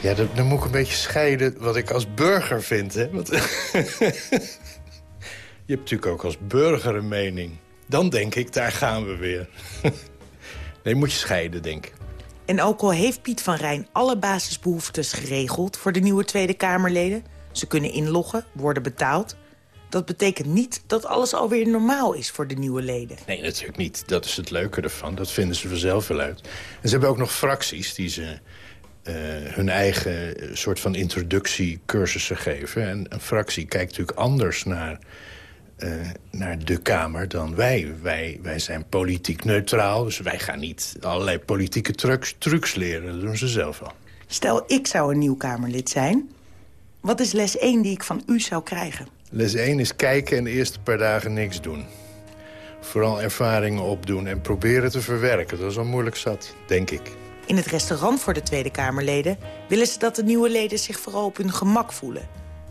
Ja, dan, dan moet ik een beetje scheiden wat ik als burger vind. Hè? Want Je hebt natuurlijk ook als burger een mening. Dan denk ik, daar gaan we weer. nee, moet je scheiden, denk ik. En ook al heeft Piet van Rijn alle basisbehoeftes geregeld... voor de nieuwe Tweede Kamerleden... ze kunnen inloggen, worden betaald... dat betekent niet dat alles alweer normaal is voor de nieuwe leden. Nee, natuurlijk niet. Dat is het leuke ervan. Dat vinden ze vanzelf wel uit. En ze hebben ook nog fracties die ze uh, hun eigen soort van introductiecursussen geven. En een fractie kijkt natuurlijk anders naar uh, naar de Kamer dan wij. wij. Wij zijn politiek neutraal, dus wij gaan niet allerlei politieke trucs, trucs leren. Dat doen ze zelf al. Stel, ik zou een nieuw Kamerlid zijn. Wat is les 1 die ik van u zou krijgen? Les 1 is kijken en de eerste paar dagen niks doen. Vooral ervaringen opdoen en proberen te verwerken. Dat is al moeilijk zat, denk ik. In het restaurant voor de Tweede Kamerleden... willen ze dat de nieuwe leden zich vooral op hun gemak voelen.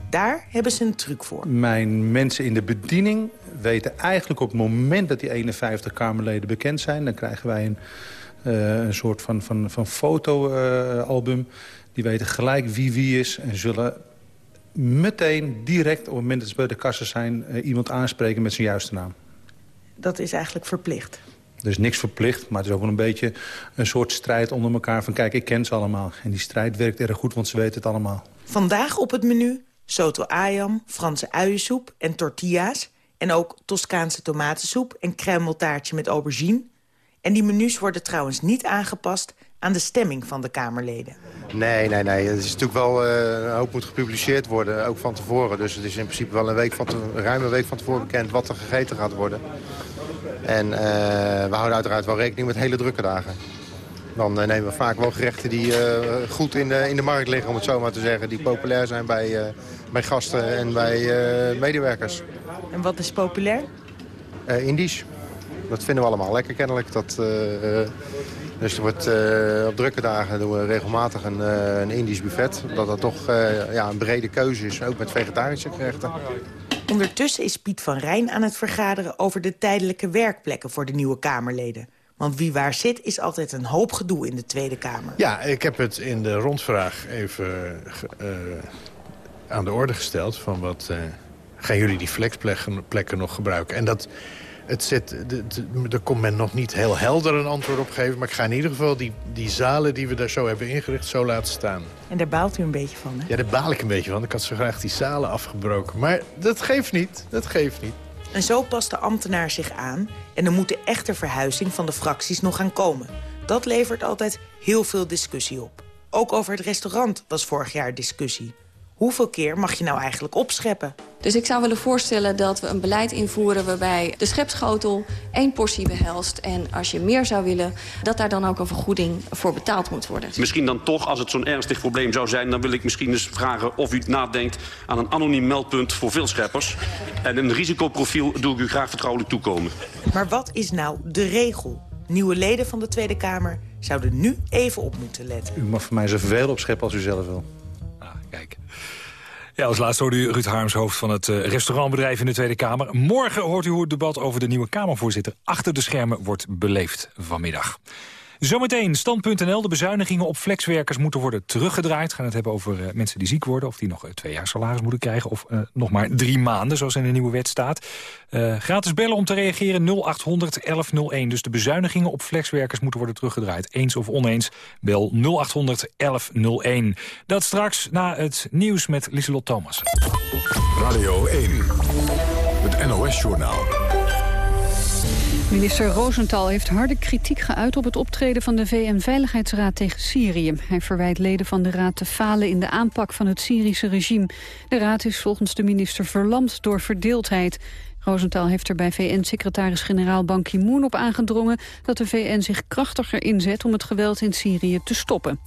Daar hebben ze een truc voor. Mijn mensen in de bediening weten eigenlijk op het moment dat die 51 Kamerleden bekend zijn... dan krijgen wij een, uh, een soort van, van, van fotoalbum. Uh, die weten gelijk wie wie is en zullen meteen direct op het moment dat ze bij de kassen zijn... Uh, iemand aanspreken met zijn juiste naam. Dat is eigenlijk verplicht? Er is niks verplicht, maar het is ook wel een beetje een soort strijd onder elkaar. Van kijk, ik ken ze allemaal. En die strijd werkt erg goed, want ze weten het allemaal. Vandaag op het menu soto ayam, Franse uiensoep en tortilla's... en ook Toscaanse tomatensoep en kruimeltaartje met aubergine. En die menus worden trouwens niet aangepast aan de stemming van de Kamerleden. Nee, nee, nee. Het is natuurlijk wel, uh, een hoop moet gepubliceerd worden, ook van tevoren. Dus het is in principe wel een week van een week van tevoren bekend wat er gegeten gaat worden. En uh, we houden uiteraard wel rekening met hele drukke dagen. Dan uh, nemen we vaak wel gerechten die goed in de, in de markt liggen, om het zo maar te zeggen. Die populair zijn bij, bij gasten en bij medewerkers. En wat is populair? Indisch. Dat vinden we allemaal lekker kennelijk. Dat, dus er wordt, uh, op drukke dagen doen we regelmatig een, uh, een Indisch buffet. Dat dat toch uh, ja, een brede keuze is, ook met vegetarische gerechten. Ondertussen is Piet van Rijn aan het vergaderen over de tijdelijke werkplekken voor de nieuwe Kamerleden. Want wie waar zit is altijd een hoop gedoe in de Tweede Kamer. Ja, ik heb het in de rondvraag even aan de orde gesteld. Van wat gaan jullie die flexplekken nog gebruiken? En dat het zit, er komt men nog niet heel helder een antwoord op geven. Maar ik ga in ieder geval die, die zalen die we daar zo hebben ingericht zo laten staan. En daar baalt u een beetje van, hè? Ja, daar baal ik een beetje van. Ik had zo graag die zalen afgebroken. Maar dat geeft niet. Dat geeft niet. En zo past de ambtenaar zich aan. En er moet de echte verhuizing van de fracties nog gaan komen. Dat levert altijd heel veel discussie op. Ook over het restaurant was vorig jaar discussie. Hoeveel keer mag je nou eigenlijk opscheppen? Dus ik zou willen voorstellen dat we een beleid invoeren... waarbij de schepschotel één portie behelst. En als je meer zou willen, dat daar dan ook een vergoeding voor betaald moet worden. Misschien dan toch, als het zo'n ernstig probleem zou zijn... dan wil ik misschien eens vragen of u nadenkt aan een anoniem meldpunt voor veel scheppers. En een risicoprofiel doe ik u graag vertrouwelijk toekomen. Maar wat is nou de regel? Nieuwe leden van de Tweede Kamer zouden nu even op moeten letten. U mag voor mij zoveel opscheppen als u zelf wil. Kijk. Ja, als laatste hoorde u Ruud Harms, hoofd van het uh, restaurantbedrijf in de Tweede Kamer. Morgen hoort u hoe het debat over de nieuwe Kamervoorzitter achter de schermen wordt beleefd vanmiddag. Zometeen stand.nl. De bezuinigingen op flexwerkers moeten worden teruggedraaid. We gaan het hebben over uh, mensen die ziek worden... of die nog uh, twee jaar salaris moeten krijgen... of uh, nog maar drie maanden, zoals in de nieuwe wet staat. gratis bellen om te reageren 0800 1101. Dus de bezuinigingen op flexwerkers moeten worden teruggedraaid. Eens of oneens, bel 0800 1101. Dat straks na het nieuws met Lieselot Thomas. Radio 1, het NOS-journaal. Minister Rosenthal heeft harde kritiek geuit op het optreden van de VN-veiligheidsraad tegen Syrië. Hij verwijt leden van de raad te falen in de aanpak van het Syrische regime. De raad is volgens de minister verlamd door verdeeldheid. Rosenthal heeft er bij VN-secretaris-generaal Ban Ki-moon op aangedrongen... dat de VN zich krachtiger inzet om het geweld in Syrië te stoppen.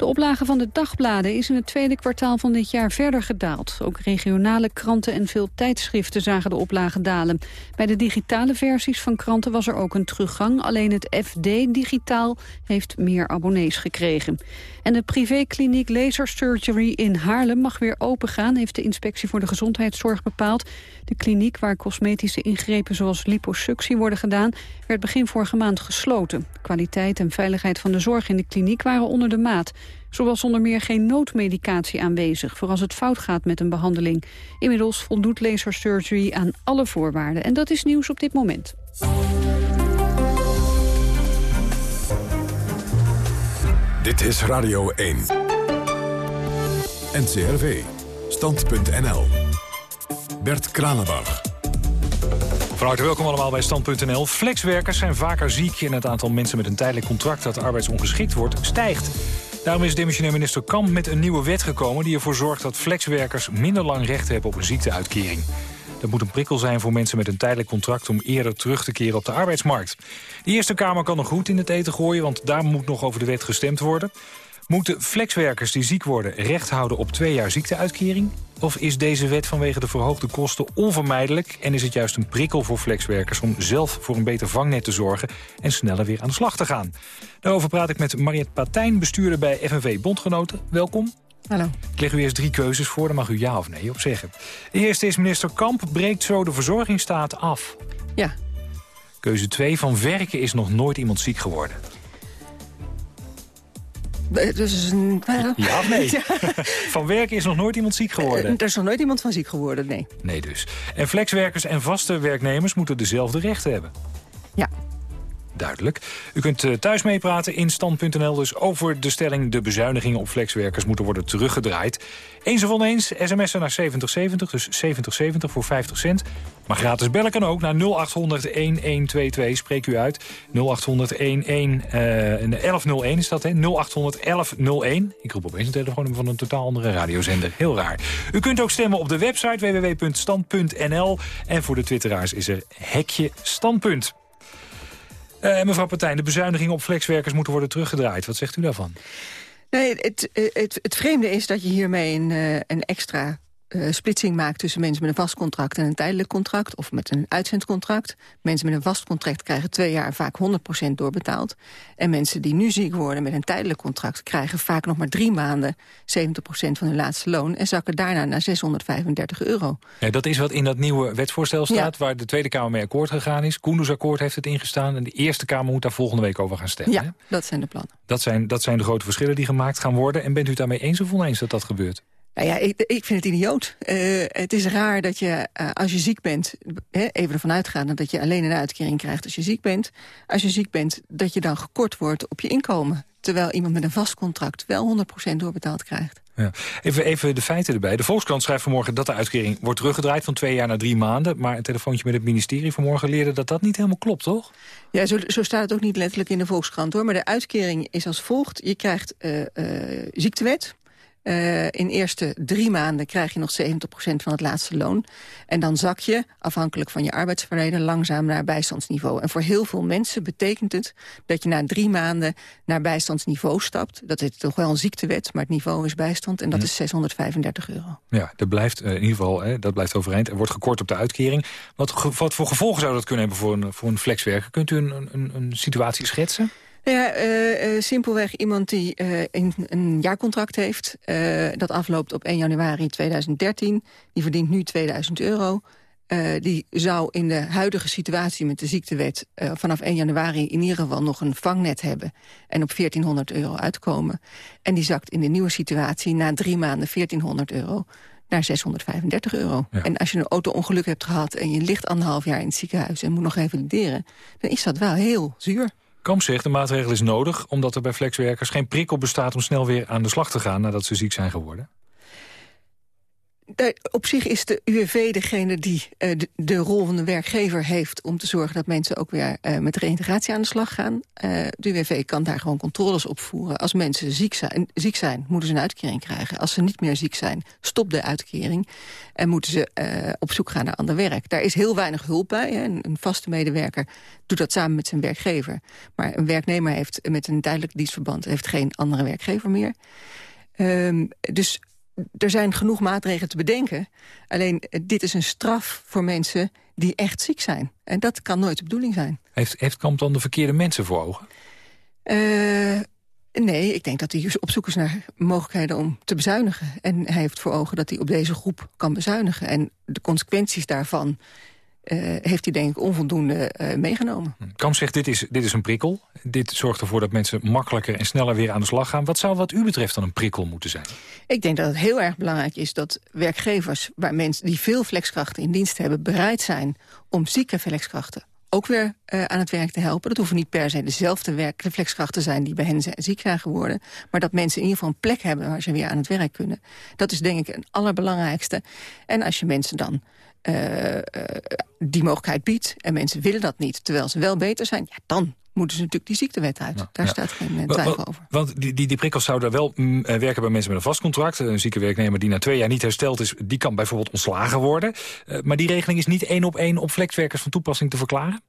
De oplage van de dagbladen is in het tweede kwartaal van dit jaar verder gedaald. Ook regionale kranten en veel tijdschriften zagen de oplage dalen. Bij de digitale versies van kranten was er ook een teruggang. Alleen het FD Digitaal heeft meer abonnees gekregen. En de privékliniek Laser Surgery in Haarlem mag weer opengaan... heeft de Inspectie voor de Gezondheidszorg bepaald. De kliniek waar cosmetische ingrepen zoals liposuctie worden gedaan... werd begin vorige maand gesloten. Kwaliteit en veiligheid van de zorg in de kliniek waren onder de maat. Zo was onder meer geen noodmedicatie aanwezig... voor als het fout gaat met een behandeling. Inmiddels voldoet Laser Surgery aan alle voorwaarden. En dat is nieuws op dit moment. Dit is Radio 1. NCRV. Stand.nl. Bert Kranenbach. Van harte welkom allemaal bij Stand.nl. Flexwerkers zijn vaker ziek en het aantal mensen met een tijdelijk contract dat arbeidsongeschikt wordt stijgt. Daarom is demissionair minister Kamp met een nieuwe wet gekomen... die ervoor zorgt dat flexwerkers minder lang recht hebben op een ziekteuitkering. Dat moet een prikkel zijn voor mensen met een tijdelijk contract... om eerder terug te keren op de arbeidsmarkt. De Eerste Kamer kan nog goed in het eten gooien... want daar moet nog over de wet gestemd worden. Moeten flexwerkers die ziek worden recht houden op twee jaar ziekteuitkering? Of is deze wet vanwege de verhoogde kosten onvermijdelijk... en is het juist een prikkel voor flexwerkers om zelf voor een beter vangnet te zorgen... en sneller weer aan de slag te gaan? Daarover praat ik met Mariette Patijn, bestuurder bij FNV Bondgenoten. Welkom. Hallo. Ik leg u eerst drie keuzes voor, daar mag u ja of nee op zeggen. De eerste is minister Kamp breekt zo de verzorgingsstaat af. Ja. Keuze 2, van werken is nog nooit iemand ziek geworden. Dus een... Ja of nee? Van werken is nog nooit iemand ziek geworden? Er is nog nooit iemand van ziek geworden, nee. Nee dus. En flexwerkers en vaste werknemers moeten dezelfde rechten hebben? Ja. Duidelijk. U kunt uh, thuis meepraten in stand.nl dus over de stelling... de bezuinigingen op flexwerkers moeten worden teruggedraaid. Eens of oneens, sms'en naar 7070, dus 7070 voor 50 cent. Maar gratis bellen kan ook naar 0800-1122. Spreek u uit. 0800-1101 1101 is dat, hè? 0800-1101. Ik roep opeens een telefoonnummer van een totaal andere radiozender. Heel raar. U kunt ook stemmen op de website www.stand.nl. En voor de twitteraars is er hekje standpunt. Uh, mevrouw Partijn, de bezuinigingen op flexwerkers moeten worden teruggedraaid. Wat zegt u daarvan? Nee, het, het, het vreemde is dat je hiermee een, uh, een extra uh, splitsing maakt tussen mensen met een vast contract en een tijdelijk contract, of met een uitzendcontract. Mensen met een vast contract krijgen twee jaar vaak 100% doorbetaald. En mensen die nu ziek worden met een tijdelijk contract krijgen vaak nog maar drie maanden 70% van hun laatste loon en zakken daarna naar 635 euro. Ja, dat is wat in dat nieuwe wetsvoorstel staat, waar de Tweede Kamer mee akkoord gegaan is. Koenders akkoord heeft het ingestaan en de Eerste Kamer moet daar volgende week over gaan stemmen. Ja, hè? dat zijn de plannen. Dat zijn, dat zijn de grote verschillen die gemaakt gaan worden. En bent u het daarmee eens of oneens dat dat gebeurt? Nou ja, ik, ik vind het idioot. Uh, het is raar dat je, uh, als je ziek bent... Hè, even ervan uitgaande dat je alleen een uitkering krijgt als je ziek bent. Als je ziek bent, dat je dan gekort wordt op je inkomen. Terwijl iemand met een vast contract wel 100% doorbetaald krijgt. Ja. Even, even de feiten erbij. De Volkskrant schrijft vanmorgen dat de uitkering wordt teruggedraaid... van twee jaar naar drie maanden. Maar een telefoontje met het ministerie vanmorgen leerde dat dat niet helemaal klopt, toch? Ja, zo, zo staat het ook niet letterlijk in de Volkskrant, hoor. Maar de uitkering is als volgt. Je krijgt uh, ziektewet, uh, in eerste drie maanden krijg je nog 70% van het laatste loon. En dan zak je, afhankelijk van je arbeidsverleden, langzaam naar bijstandsniveau. En voor heel veel mensen betekent het dat je na drie maanden naar bijstandsniveau stapt. Dat is toch wel een ziektewet, maar het niveau is bijstand. En dat is 635 euro. Ja, dat blijft uh, in ieder geval hè, dat blijft overeind. Er wordt gekort op de uitkering. Wat, wat voor gevolgen zou dat kunnen hebben voor een, voor een flexwerker? Kunt u een, een, een situatie schetsen? Ja, uh, uh, simpelweg iemand die uh, een, een, jaarcontract heeft... dat afloopt op 1 januari 2013. Die verdient nu 2000 euro. die zou in de huidige situatie met de ziektewet... vanaf 1 januari in ieder geval nog een vangnet hebben... en op 1400 euro uitkomen. En die zakt in de nieuwe situatie na drie maanden 1400 euro naar 635 euro. Ja. En als je een auto-ongeluk hebt gehad... en je ligt anderhalf jaar in het ziekenhuis en moet nog revalideren... dan is dat wel heel zuur. Kamp zegt de maatregel is nodig omdat er bij flexwerkers geen prikkel bestaat om snel weer aan de slag te gaan nadat ze ziek zijn geworden. Op zich is de UWV degene die uh, de, rol van de werkgever heeft... om te zorgen dat mensen ook weer uh, met reïntegratie aan de slag gaan. Uh, de UWV kan daar gewoon controles op voeren. Als mensen ziek zijn, ziek zijn, moeten ze een uitkering krijgen. Als ze niet meer ziek zijn, stopt de uitkering. En moeten ze op zoek gaan naar ander werk. Daar is heel weinig hulp bij. Hè. Een, vaste medewerker doet dat samen met zijn werkgever. Maar een werknemer heeft met een tijdelijk dienstverband... heeft geen andere werkgever meer. Um, dus er zijn genoeg maatregelen te bedenken. Alleen, dit is een straf voor mensen die echt ziek zijn. En dat kan nooit de bedoeling zijn. Heeft, heeft Kamp dan de verkeerde mensen voor ogen? Uh, nee, ik denk dat hij op zoek is naar mogelijkheden om te bezuinigen. En hij heeft voor ogen dat hij op deze groep kan bezuinigen. En de consequenties daarvan heeft hij denk ik onvoldoende uh, meegenomen. Kamp zegt, dit is, dit is een prikkel. Dit zorgt ervoor dat mensen makkelijker en sneller weer aan de slag gaan. Wat zou wat u betreft dan een prikkel moeten zijn? Ik denk dat het heel erg belangrijk is dat werkgevers... waar mensen die veel flexkrachten in dienst hebben... bereid zijn om zieke flexkrachten ook weer uh, aan het werk te helpen. Dat hoeven niet per se dezelfde werk, de flexkrachten zijn... die bij hen zijn, ziek zijn geworden. Maar dat mensen in ieder geval een plek hebben waar ze weer aan het werk kunnen. Dat is denk ik het allerbelangrijkste. En als je mensen dan uh, uh, die mogelijkheid biedt... en mensen willen dat niet, terwijl ze wel beter zijn... ja, dan moeten ze natuurlijk die ziektewet uit. Daar ja. staat geen twijfel over. Want die, die, die prikkels zouden wel mm, werken bij mensen met een vast contract. Een zieke werknemer die na twee jaar niet hersteld is... die kan bijvoorbeeld ontslagen worden. Uh, maar die regeling is niet één op één op flexwerkers van toepassing te verklaren?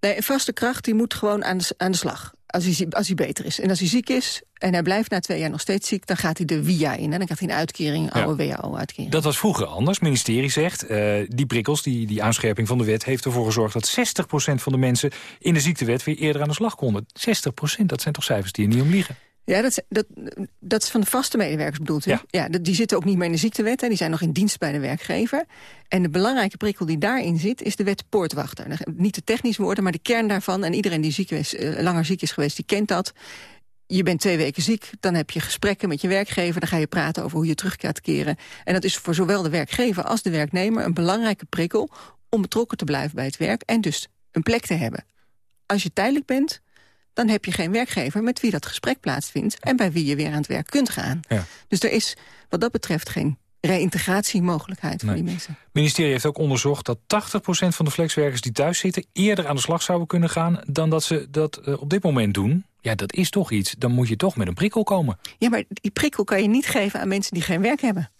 nee, een vaste kracht die moet gewoon aan de, aan de slag als hij, als hij beter is. En als hij ziek is en hij blijft na twee jaar nog steeds ziek... dan gaat hij de WIA in. En dan krijgt hij een uitkering, een oude ja. WAO-uitkering. Dat was vroeger anders. Het ministerie zegt, uh, die prikkels, die, die aanscherping van de wet... heeft ervoor gezorgd dat 60% van de mensen in de ziektewet... weer eerder aan de slag konden. 60%, dat zijn toch cijfers die je niet om liegen? Ja, dat, dat, dat is van de vaste medewerkers bedoeld. Ja. ja die zitten ook niet meer in de ziektewet. Hè. Die zijn nog in dienst bij de werkgever. En de belangrijke prikkel die daarin zit, is de wet poortwachter. Niet te technisch worden, maar de kern daarvan... en iedereen die ziek is, uh, langer ziek is geweest, die kent dat je bent twee weken ziek, dan heb je gesprekken met je werkgever... dan ga je praten over hoe je terug gaat keren. En dat is voor zowel de werkgever als de werknemer... een belangrijke prikkel om betrokken te blijven bij het werk... en dus een plek te hebben. als je tijdelijk bent, dan heb je geen werkgever met wie dat gesprek plaatsvindt... en bij wie je weer aan het werk kunt gaan. Ja. Dus er is wat dat betreft geen reïntegratiemogelijkheid voor die mensen. Het ministerie heeft ook onderzocht dat 80% van de flexwerkers die thuis zitten... eerder aan de slag zouden kunnen gaan dan dat ze dat eh, op dit moment doen. Ja, dat is toch iets. Dan moet je toch met een prikkel komen. Ja, maar die prikkel kan je niet geven aan mensen die geen werk hebben.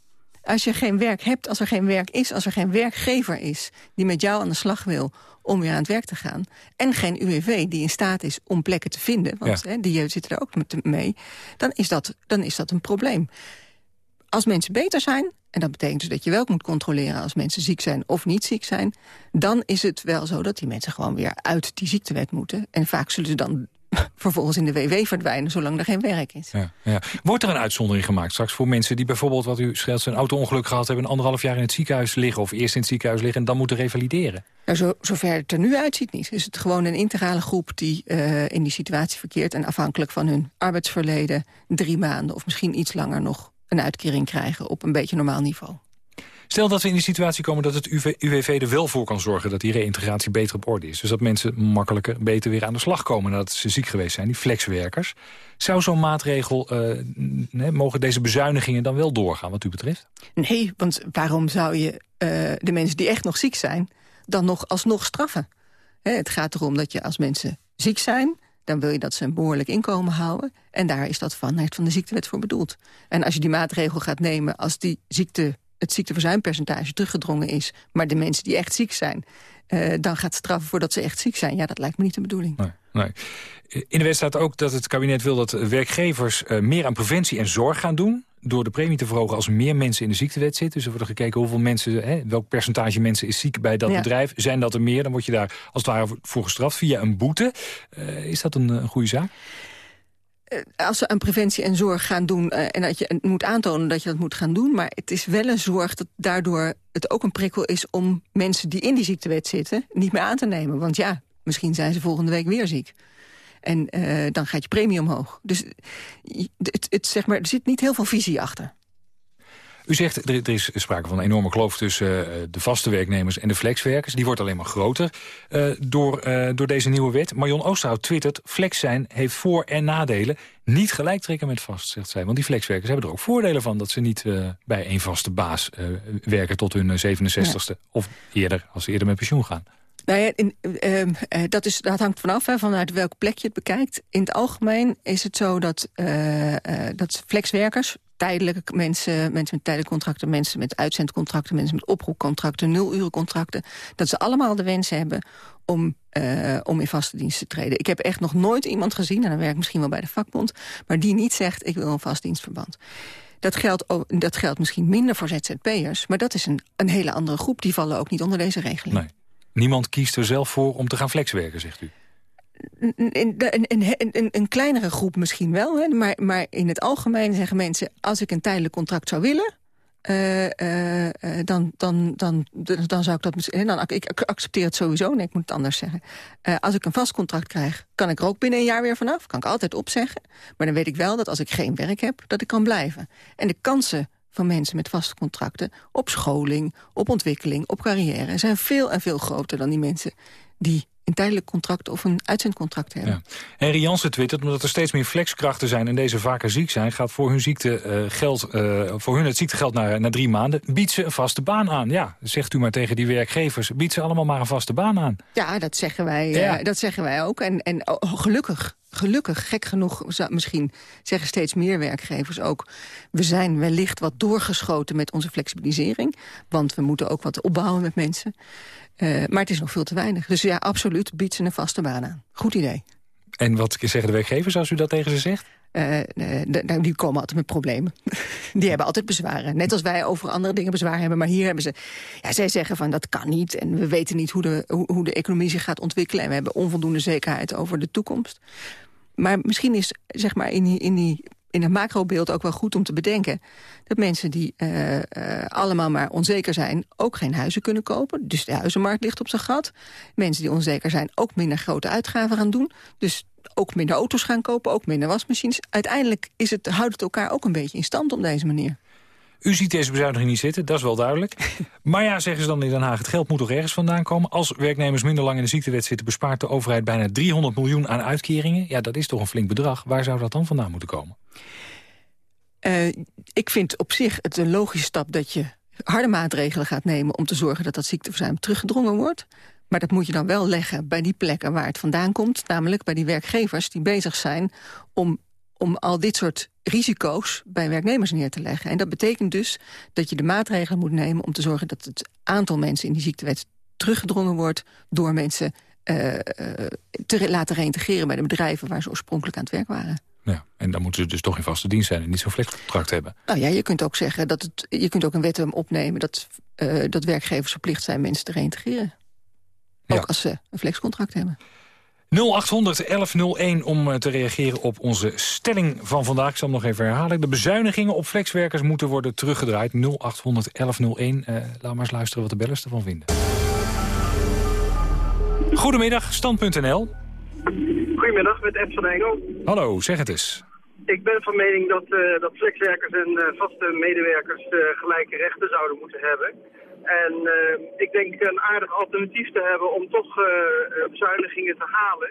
Als je geen werk hebt, als er geen werk is, als er geen werkgever is... die met jou aan de slag wil om weer aan het werk te gaan... en geen UWV die in staat is om plekken te vinden... want Ja. hè, die zitten er ook mee, dan is, dat, dan is dat een probleem. Als mensen beter zijn, en dat betekent dus dat je wel moet controleren... als mensen ziek zijn of niet ziek zijn... dan is het wel zo dat die mensen gewoon weer uit die ziektewet moeten. En vaak zullen ze dan vervolgens in de WW verdwijnen... zolang er geen werk is. Ja, ja. Wordt er een uitzondering gemaakt straks voor mensen die bijvoorbeeld... wat u schetst, een auto-ongeluk gehad hebben... een anderhalf jaar in het ziekenhuis liggen... of eerst in het ziekenhuis liggen en dan moeten revalideren? Nou, zo, zover het er nu uitziet niet. Is het gewoon een integrale groep die eh, in die situatie verkeert... en afhankelijk van hun arbeidsverleden drie maanden... of misschien iets langer nog een uitkering krijgen op een beetje normaal niveau. Stel dat we in die situatie komen dat het UWV er wel voor kan zorgen... dat die reïntegratie beter op orde is. Dus dat mensen makkelijker, beter weer aan de slag komen... nadat ze ziek geweest zijn, die flexwerkers. Zou zo'n maatregel, eh, mogen deze bezuinigingen dan wel doorgaan wat u betreft? Nee, want waarom zou je eh, de mensen die echt nog ziek zijn... dan nog alsnog straffen? Hè, het gaat erom dat je als mensen ziek zijn... dan wil je dat ze een behoorlijk inkomen houden. En daar is dat van, van de ziektewet voor bedoeld. En als je die maatregel gaat nemen als die ziekte, het ziekteverzuimpercentage teruggedrongen is... maar de mensen die echt ziek zijn, eh, dan gaat straffen voordat ze echt ziek zijn. Ja, dat lijkt me niet de bedoeling. Nee. In de wet staat ook dat het kabinet wil dat werkgevers eh, meer aan preventie en zorg gaan doen. Door de premie te verhogen als er meer mensen in de ziektewet zitten. Dus er wordt gekeken hoeveel mensen, hè, welk percentage mensen is ziek bij dat Ja. bedrijf. Zijn dat er meer, dan word je daar als het ware voor gestraft via een boete. Eh, is dat een, een goede zaak? Eh, als ze aan preventie en zorg gaan doen... eh, en dat je moet aantonen dat je dat moet gaan doen... maar het is wel een zorg dat daardoor het ook een prikkel is... om mensen die in die ziektewet zitten niet meer aan te nemen. Want ja, misschien zijn ze volgende week weer ziek. En eh, dan gaat je premie omhoog. Dus het, het, zeg maar, er zit niet heel veel visie achter. U zegt, er, er is sprake van een enorme kloof tussen eh, de vaste werknemers en de flexwerkers. Die wordt alleen maar groter eh, door, eh, door deze nieuwe wet. Marion Oosterhout twittert, flex zijn heeft voor- en nadelen. Niet gelijk trekken met vast, zegt zij. Want die flexwerkers hebben er ook voordelen van... dat ze niet bij één vaste baas werken tot hun eh, 67ste. Of eerder, als ze eerder met pensioen gaan. Nou ja, in, ehm, eh, dat, is, dat hangt vanaf hè, vanuit welk plek je het bekijkt. In het algemeen is het zo dat, dat flexwerkers... tijdelijke mensen, mensen met tijdelijke contracten... mensen met uitzendcontracten, mensen met oproepcontracten... nulurencontracten, dat ze allemaal de wens hebben... Om, eh, om in vaste dienst te treden. Ik heb echt nog nooit iemand gezien... en dan werk ik misschien wel bij de vakbond... maar die niet zegt, ik wil een vast dienstverband. Dat geldt, dat geldt misschien minder voor ZZP'ers... maar dat is een, een hele andere groep. Die vallen ook niet onder deze regeling. Niemand kiest er zelf voor om te gaan flexwerken, zegt u. Een, een, een, een, kleinere groep misschien wel, hè, maar, maar in het algemeen zeggen mensen... als ik een tijdelijk contract zou willen, eh, eh, eh, dan, dan, dan, dan, zou ik dat misschien... Dan, ik accepteer het sowieso, nee, ik moet het anders zeggen. Als ik een vast contract krijg, kan ik er ook binnen een jaar weer vanaf. Kan ik altijd opzeggen. Maar dan weet ik wel dat als ik geen werk heb, dat ik kan blijven. En de kansen van mensen met vaste contracten op scholing, op ontwikkeling, op carrière... zijn veel en veel groter dan die mensen die een tijdelijk contract of een uitzendcontract hebben. Ja. Henry Jansen twittert, omdat er steeds meer flexkrachten zijn... en deze vaker ziek zijn, gaat voor hun, ziekte, uh, geld, uh, voor hun het ziektegeld naar, naar drie maanden... biedt ze een vaste baan aan. Ja, zegt u maar tegen die werkgevers, biedt ze allemaal maar een vaste baan aan. Ja, dat zeggen wij, ja. uh, dat zeggen wij ook. En, en oh, gelukkig, gelukkig, gek genoeg, misschien zeggen steeds meer werkgevers ook... we zijn wellicht wat doorgeschoten met onze flexibilisering... want we moeten ook wat opbouwen met mensen... Uh, maar het is nog veel te weinig. Dus ja, absoluut biedt ze een vaste baan aan. Goed idee. En wat zeggen de werkgevers als u dat tegen ze zegt? Uh, uh, die komen altijd met problemen. die hebben altijd bezwaren. Net als wij over andere dingen bezwaar hebben. Maar hier hebben ze... Ja, zij zeggen van dat kan niet. En we weten niet hoe de, hoe, hoe de economie zich gaat ontwikkelen. En we hebben onvoldoende zekerheid over de toekomst. Maar misschien is zeg maar in die, in die in het macrobeeld ook wel goed om te bedenken... dat mensen die uh, uh, allemaal maar onzeker zijn... ook geen huizen kunnen kopen. Dus de huizenmarkt ligt op zijn gat. Mensen die onzeker zijn ook minder grote uitgaven gaan doen. Dus ook minder auto's gaan kopen, ook minder wasmachines. Uiteindelijk is het, houdt het elkaar ook een beetje in stand op deze manier. U ziet deze bezuiniging niet zitten, dat is wel duidelijk. maar ja, zeggen ze dan in Den Haag, het geld moet toch ergens vandaan komen. Als werknemers minder lang in de ziektewet zitten... bespaart de overheid bijna 300 miljoen aan uitkeringen. Ja, dat is toch een flink bedrag. Waar zou dat dan vandaan moeten komen? Uh, ik vind op zich het een logische stap dat je harde maatregelen gaat nemen... om te zorgen dat dat ziekteverzuim teruggedrongen wordt. Maar dat moet je dan wel leggen bij die plekken waar het vandaan komt. Namelijk bij die werkgevers die bezig zijn om, om al dit soort risico's bij werknemers neer te leggen. En dat betekent dus dat je de maatregelen moet nemen... om te zorgen dat het aantal mensen in die ziektewet teruggedrongen wordt... door mensen uh, te laten reintegreren bij de bedrijven... waar ze oorspronkelijk aan het werk waren. Ja, en dan moeten ze dus toch in vaste dienst zijn en niet zo'n flexcontract hebben. Nou ja, je kunt ook zeggen dat het, je kunt ook een wet opnemen dat, uh, dat werkgevers verplicht zijn mensen te reintegreren. Ook als ze een flexcontract hebben. 0800 1101 om te reageren op onze stelling van vandaag. Ik zal hem nog even herhalen. De bezuinigingen op flexwerkers moeten worden teruggedraaid. 0800 1101. Uh, laat maar eens luisteren wat de bellers ervan vinden. Goedemiddag, stand.nl. Goedemiddag, met Ed van Engel. Hallo, zeg het eens. Ik ben van mening dat, uh, dat flexwerkers en uh, vaste medewerkers gelijke rechten zouden moeten hebben. En ik denk een aardig alternatief te hebben om toch bezuinigingen te halen.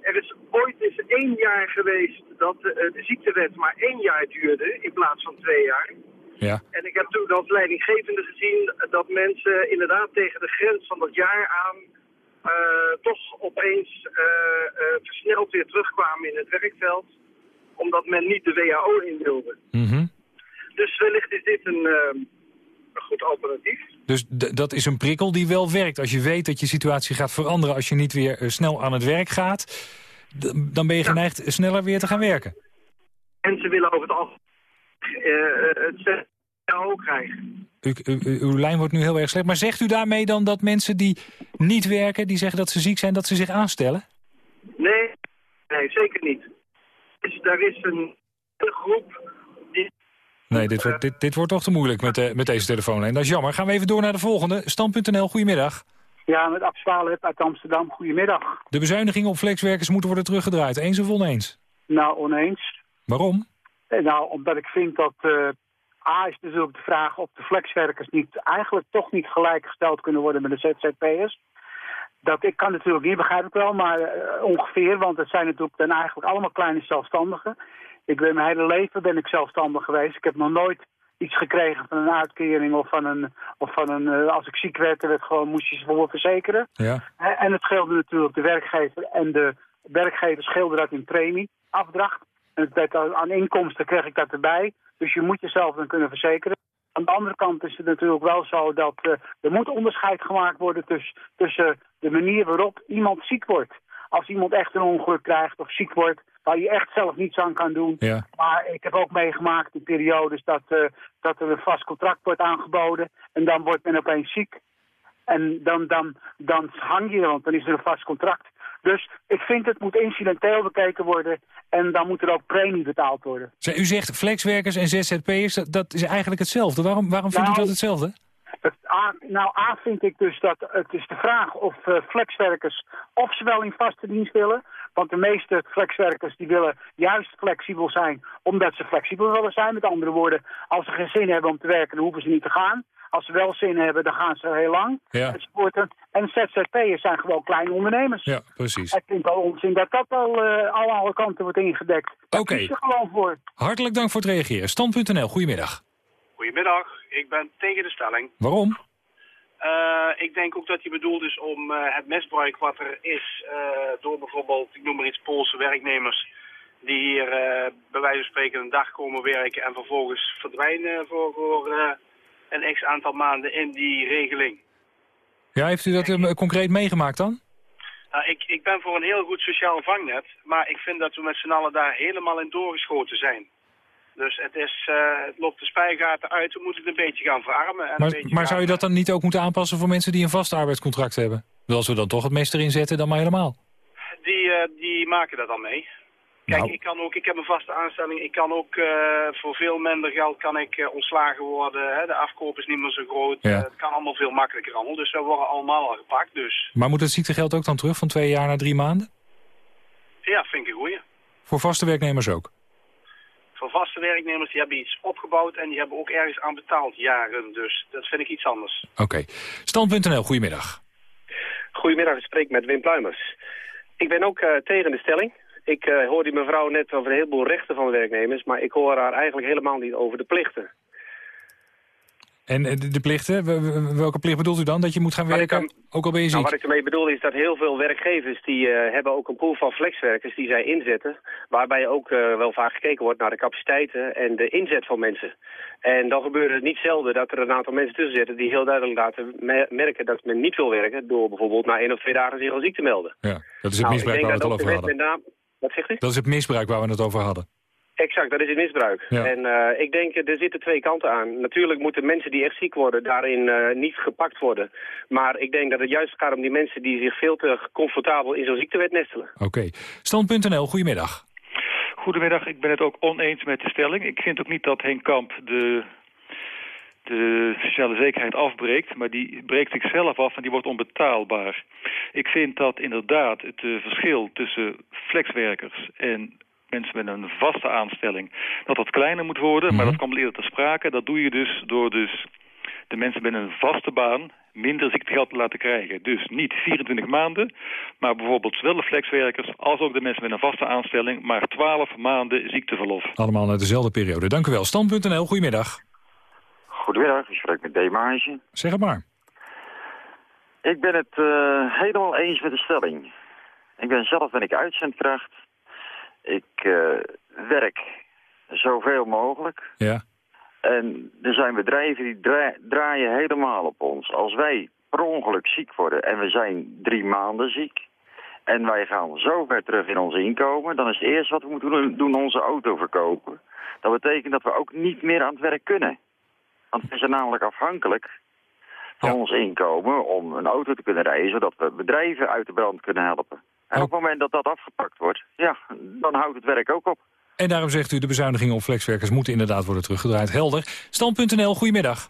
Er is ooit eens één jaar geweest dat de ziektewet maar één jaar duurde in plaats van twee jaar. Ja. En ik heb toen als leidinggevende gezien dat mensen inderdaad tegen de grens van dat jaar aan uh, toch opeens uh, uh, versneld weer terugkwamen in het werkveld. Omdat men niet de WHO in wilde. Mm -hmm. Dus wellicht is dit een, een goed alternatief. Dus dat is een prikkel die wel werkt. Als je weet dat je situatie gaat veranderen als je niet weer snel aan het werk gaat... dan ben je geneigd ja. sneller weer te gaan werken. En ze willen over het algemeen het ook krijgen. U, u, uw lijn wordt nu heel erg slecht. Maar zegt u daarmee dan dat mensen die niet werken... die zeggen dat ze ziek zijn, dat ze zich aanstellen? Nee, nee zeker niet. Dus daar is een groep. Nee, dit wordt, dit, dit wordt toch te moeilijk met, uh, met deze telefoon. En dat is jammer. Gaan we even door naar de volgende. Stand.nl, goedemiddag. Ja, met Abswalen uit Amsterdam. Goedemiddag. De bezuinigingen op flexwerkers moeten worden teruggedraaid. Eens of oneens? Nou, oneens. Waarom? Nou, omdat ik vind dat... Uh, A is natuurlijk de vraag of de flexwerkers niet, eigenlijk toch niet gelijkgesteld kunnen worden met de ZZP'ers. Dat ik kan natuurlijk niet, begrijp ik wel, maar uh, ongeveer, want het zijn natuurlijk dan eigenlijk allemaal kleine zelfstandigen. Ik ben mijn hele leven ben ik zelfstandig geweest. Ik heb nog nooit iets gekregen van een uitkering of van een, of van een uh, als ik ziek werd, werd gewoon, moest je ze voor verzekeren. Ja. En het scheelde natuurlijk de werkgever en de werkgever scheelde dat in premie, afdracht. En het werd aan inkomsten kreeg ik dat erbij. Dus je moet jezelf dan kunnen verzekeren. Aan de andere kant is het natuurlijk wel zo dat uh, er moet onderscheid gemaakt worden tussen, tussen de manier waarop iemand ziek wordt. Als iemand echt een ongeluk krijgt of ziek wordt, waar je echt zelf niets aan kan doen. Ja. Maar ik heb ook meegemaakt in periodes dat, uh, dat er een vast contract wordt aangeboden en dan wordt men opeens ziek. En dan, dan, dan hang je, want dan is er een vast contract. Dus ik vind het moet incidenteel bekeken worden en dan moet er ook premie betaald worden. U zegt flexwerkers en ZZP'ers, dat, is eigenlijk hetzelfde. Waarom, waarom vindt nou, u dat hetzelfde? Het, A, nou, A vind ik dus dat het is de vraag of uh, flexwerkers of ze wel in vaste dienst willen. Want de meeste flexwerkers die willen juist flexibel zijn omdat ze flexibel willen zijn. Met andere woorden, als ze geen zin hebben om te werken, dan hoeven ze niet te gaan. Als ze wel zin hebben, dan gaan ze heel lang. Ja. En ZZP'ers zijn gewoon kleine ondernemers. Ja, precies. Ik vind wel onzin dat dat al uh, alle, alle kanten wordt ingedekt. Oké. Okay. gewoon voor. Hartelijk dank voor het reageren. Stand.nl, goedemiddag. Goedemiddag, ik ben tegen de stelling. Waarom? Uh, ik denk ook dat die bedoeld is om uh, het misbruik wat er is uh, door bijvoorbeeld, ik noem maar iets, Poolse werknemers die hier bij wijze van spreken een dag komen werken en vervolgens verdwijnen voor, voor een x aantal maanden in die regeling. Ja, heeft u dat concreet meegemaakt dan? Nou, ik, ik ben voor een heel goed sociaal vangnet, maar ik vind dat we met z'n allen daar helemaal in doorgeschoten zijn. Dus het, is, uh, het loopt de spijgaten uit, we moeten het een beetje gaan verarmen. En maar een beetje maar zou je dat dan niet ook moeten aanpassen voor mensen die een vast arbeidscontract hebben? Dus als we dan toch het meest erin zetten, dan maar helemaal. Die, uh, die maken dat dan mee. Kijk, nou. ik, kan ook, ik heb een vaste aanstelling. Ik kan ook uh, voor veel minder geld kan ik uh, ontslagen worden. Hè? De afkoop is niet meer zo groot. Ja. Uh, het kan allemaal veel makkelijker allemaal. Dus we worden allemaal al gepakt. Dus. Maar moet het ziektegeld ook dan terug van twee jaar naar drie maanden? Ja, vind ik een goeie. Voor vaste werknemers ook? Voor vaste werknemers, die hebben iets opgebouwd en die hebben ook ergens aan betaald jaren. Dus dat vind ik iets anders. Oké. Stand.nl, goedemiddag. Goedemiddag, ik spreek met Wim Pluimers. Ik ben ook uh, tegen de stelling. Ik uh, hoor die mevrouw net over een heleboel rechten van de werknemers, maar ik hoor haar eigenlijk helemaal niet over de plichten. En de, de plichten, welke plicht bedoelt u dan? Dat je moet gaan werken, ook al ben je ziek? Nou, wat ik ermee bedoel is dat heel veel werkgevers... die uh, hebben ook een pool van flexwerkers die zij inzetten... waarbij ook uh, wel vaak gekeken wordt naar de capaciteiten en de inzet van mensen. En dan gebeurt het niet zelden dat er een aantal mensen tussen zitten... die heel duidelijk laten merken dat men niet wil werken... door bijvoorbeeld na één of twee dagen zich al ziek te melden. Ja, dat is het nou, misbruik waar we het al over hadden. Wat zegt u? Dat is het misbruik waar we het over hadden. Exact, dat is het misbruik. Ja. En uh, ik denk, er zitten twee kanten aan. Natuurlijk moeten mensen die echt ziek worden daarin uh, niet gepakt worden. Maar ik denk dat het juist gaat om die mensen die zich veel te comfortabel in zo'n ziektewet nestelen. Oké. Okay. Stand.nl, goedemiddag. Goedemiddag, ik ben het ook oneens met de stelling. Ik vind ook niet dat Henk Kamp de, de sociale zekerheid afbreekt, maar die breekt zichzelf af en die wordt onbetaalbaar. Ik vind dat inderdaad het uh, verschil tussen flexwerkers en mensen met een vaste aanstelling, dat dat kleiner moet worden. Maar dat komt eerder te sprake. Dat doe je dus door dus de mensen met een vaste baan minder ziektegeld te laten krijgen. Dus niet 24 maanden, maar bijvoorbeeld zowel de flexwerkers als ook de mensen met een vaste aanstelling, maar 12 maanden ziekteverlof. Allemaal naar dezelfde periode. Dank u wel. Stand.nl, goedemiddag. Goedemiddag, ik spreek met Demage. Zeg het maar. Ik ben het uh, helemaal eens met de stelling. Ik ben zelf ben ik uitzendkracht. Ik uh, werk zoveel mogelijk. Ja. En er zijn bedrijven die dra draaien helemaal op ons. Als wij per ongeluk ziek worden en we zijn drie maanden ziek... en wij gaan zo ver terug in ons inkomen... dan is het eerste wat we moeten doen, doen onze auto verkopen. Dat betekent dat we ook niet meer aan het werk kunnen. Want we zijn namelijk afhankelijk van ons inkomen om een auto te kunnen rijden... zodat we bedrijven uit de brand kunnen helpen. En op het moment dat dat afgepakt wordt, ja, dan houdt het werk ook op. En daarom zegt u, de bezuinigingen op flexwerkers moeten inderdaad worden teruggedraaid. Helder. Stand.nl, goedemiddag.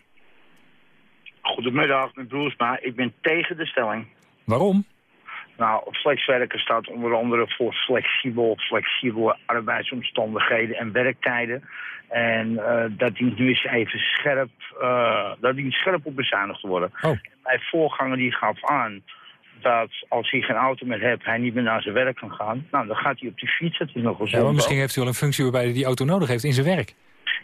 Goedemiddag, met Broersma. Ik ben tegen de stelling. Waarom? Nou, flexwerken staat onder andere voor flexibel, flexibele arbeidsomstandigheden en werktijden. En uh, dat dient nu eens even scherp, uh, dat dient scherp op bezuinigd te worden. Oh. Mijn voorganger die gaf aan als hij geen auto meer heeft, hij niet meer naar zijn werk kan gaan. Nou, dan gaat hij op die fiets. Dat is nog wel ja, maar misschien heeft hij wel een functie waarbij hij die auto nodig heeft in zijn werk.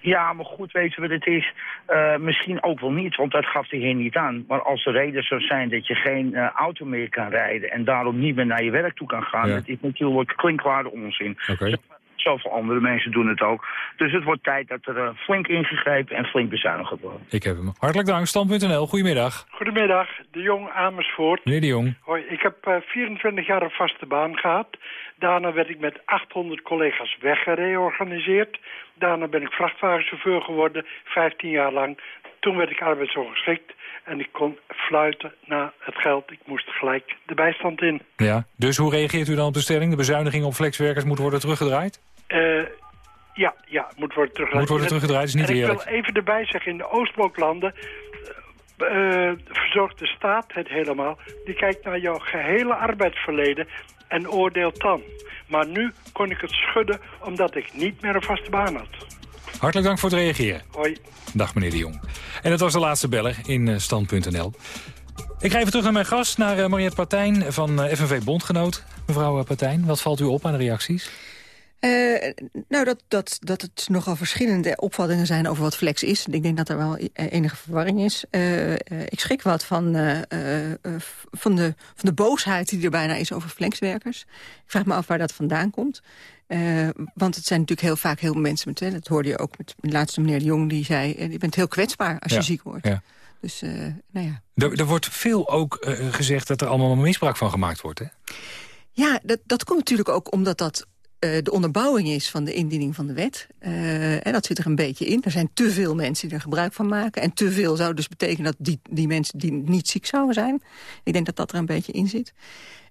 Ja, maar goed, weten we het is? Uh, misschien ook wel niet, want dat gaf de heer niet aan. Maar als de reden zou zijn dat je geen uh, auto meer kan rijden... en daarom niet meer naar je werk toe kan gaan... Ja. dat is natuurlijk klinkklare onzin. Okay. Zoveel andere mensen doen het ook. Dus het wordt tijd dat er uh, flink ingegrepen en flink bezuinigd wordt. Ik heb hem. Hartelijk dank. Stand.nl. Goedemiddag. Goedemiddag. De Jong Amersfoort. Meneer De Jong. Hoi. Ik heb uh, 24 jaar een vaste baan gehad. Daarna werd ik met 800 collega's weggereorganiseerd. Daarna ben ik vrachtwagenchauffeur geworden, 15 jaar lang. Toen werd ik arbeidsongeschikt en ik kon fluiten naar het geld. Ik moest gelijk de bijstand in. Ja, dus hoe reageert u dan op de stelling? De bezuiniging op flexwerkers moet worden teruggedraaid? Uh, ja, ja, moet worden teruggedraaid. Moet worden teruggedraaid, is niet en eerlijk. ik wil even erbij zeggen, in de Oostbloklanden... Uh, verzorgt de staat het helemaal. Die kijkt naar jouw gehele arbeidsverleden en oordeelt dan. Maar nu kon ik het schudden omdat ik niet meer een vaste baan had. Hartelijk dank voor het reageren. Hoi. Dag meneer de Jong. En dat was de laatste beller in Stand.nl. Ik ga even terug naar mijn gast, naar Mariette Partijn van FNV Bondgenoot. Mevrouw Partijn, wat valt u op aan de reacties? Uh, nou, dat, dat, dat het nogal verschillende opvattingen zijn over wat flex is. Ik denk dat er wel enige verwarring is. Uh, uh, ik schrik wat van, van, de, van de boosheid die er bijna is over flexwerkers. Ik vraag me af waar dat vandaan komt. want het zijn natuurlijk heel vaak heel mensen met... Hè, dat hoorde je ook met de laatste meneer de Jong, die zei... je bent heel kwetsbaar als ja, je ziek wordt. Ja. Dus, nou ja. Er, er wordt veel ook gezegd dat er allemaal misbruik van gemaakt wordt, hè? Ja, dat, dat komt natuurlijk ook omdat dat de onderbouwing is van de indiening van de wet. Uh, en dat zit er een beetje in. Er zijn te veel mensen die er gebruik van maken. En te veel zou dus betekenen dat die, die mensen die niet ziek zouden zijn. Ik denk dat dat er een beetje in zit.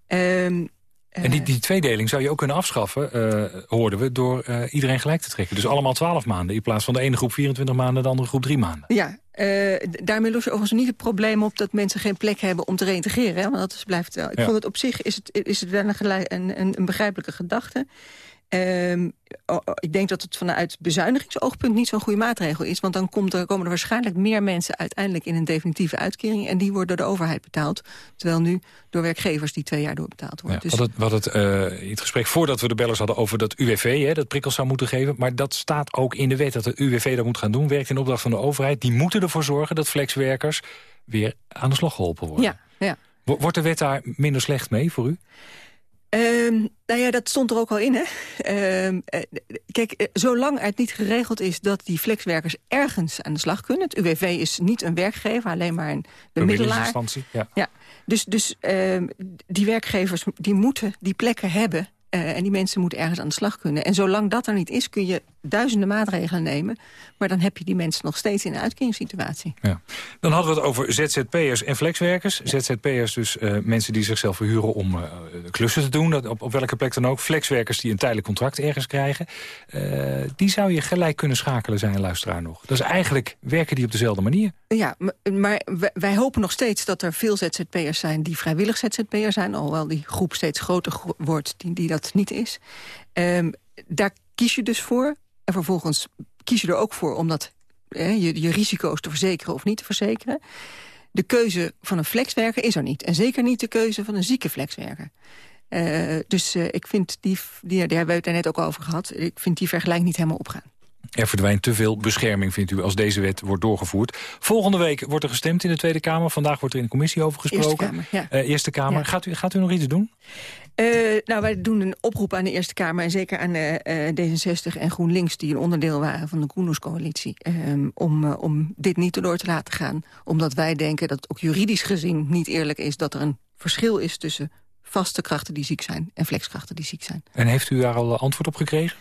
Um, en die, die tweedeling zou je ook kunnen afschaffen, uh, hoorden we, door uh, iedereen gelijk te trekken. Dus allemaal 12 maanden, in plaats van de ene groep 24 maanden, de andere groep 3 maanden. Ja, uh, daarmee los je overigens niet het probleem op dat mensen geen plek hebben om te reïntegreren. Hè? Want dat is, blijft wel. Ik Ja. vond het op zich is het, is het wel een, een, een begrijpelijke gedachte. Ehm, ik denk dat het vanuit bezuinigingsoogpunt niet zo'n goede maatregel is. Want dan komt er, komen er waarschijnlijk meer mensen uiteindelijk in een definitieve uitkering. En die worden door de overheid betaald. Terwijl nu door werkgevers die twee jaar doorbetaald worden. Ja, dus... Wat het, het, uh, het gesprek voordat we de bellers hadden over dat UWV, hè, dat prikkels zou moeten geven. Maar dat staat ook in de wet dat de UWV dat moet gaan doen. Werkt in opdracht van de overheid. Die moeten ervoor zorgen dat flexwerkers weer aan de slag geholpen worden. Ja, ja. Wordt de wet daar minder slecht mee voor u? Um, nou ja, dat stond er ook al in. Hè? Um, kijk, eh, zolang het niet geregeld is dat die flexwerkers ergens aan de slag kunnen... het UWV is niet een werkgever, alleen maar een bemiddelaar. Ja. ja. Dus, dus um, die werkgevers die moeten die plekken hebben... Uh, en die mensen moeten ergens aan de slag kunnen. En zolang dat er niet is, kun je duizenden maatregelen nemen. Maar dan heb je die mensen nog steeds in een uitkeringssituatie. Ja. Dan hadden we het over ZZP'ers en flexwerkers. ZZP'ers dus uh, mensen die zichzelf verhuren om uh, klussen te doen. Dat op, op welke plek dan ook. Flexwerkers die een tijdelijk contract ergens krijgen. die zou je gelijk kunnen schakelen, zijn luisteraar nog. Dat is eigenlijk, werken die op dezelfde manier. Ja, maar wij hopen nog steeds dat er veel ZZP'ers zijn... die vrijwillig ZZP'er zijn. Alhoewel die groep steeds groter wordt die, die dat niet is. Um, daar kies je dus voor. En vervolgens kies je er ook voor om dat, je, je risico's te verzekeren of niet te verzekeren. De keuze van een flexwerker is er niet. En zeker niet de keuze van een zieke flexwerker. Uh, dus uh, ik vind die, die, daar hebben we het net ook over gehad... ik vind die vergelijking niet helemaal opgaan. Er verdwijnt te veel bescherming, vindt u, als deze wet wordt doorgevoerd. Volgende week wordt er gestemd in de Tweede Kamer. Vandaag wordt er in de commissie over gesproken. Eerste Kamer, ja. Uh, Eerste Kamer. Ja. Gaat, u, gaat u nog iets doen? Uh, nou, wij doen een oproep aan de Eerste Kamer... en zeker aan uh, D66 en GroenLinks... die een onderdeel waren van de Groenhoes-coalitie... Um, om, om dit niet erdoor te laten gaan. Omdat wij denken dat het ook juridisch gezien niet eerlijk is... dat er een verschil is tussen vaste krachten die ziek zijn... en flexkrachten die ziek zijn. En heeft u daar al antwoord op gekregen?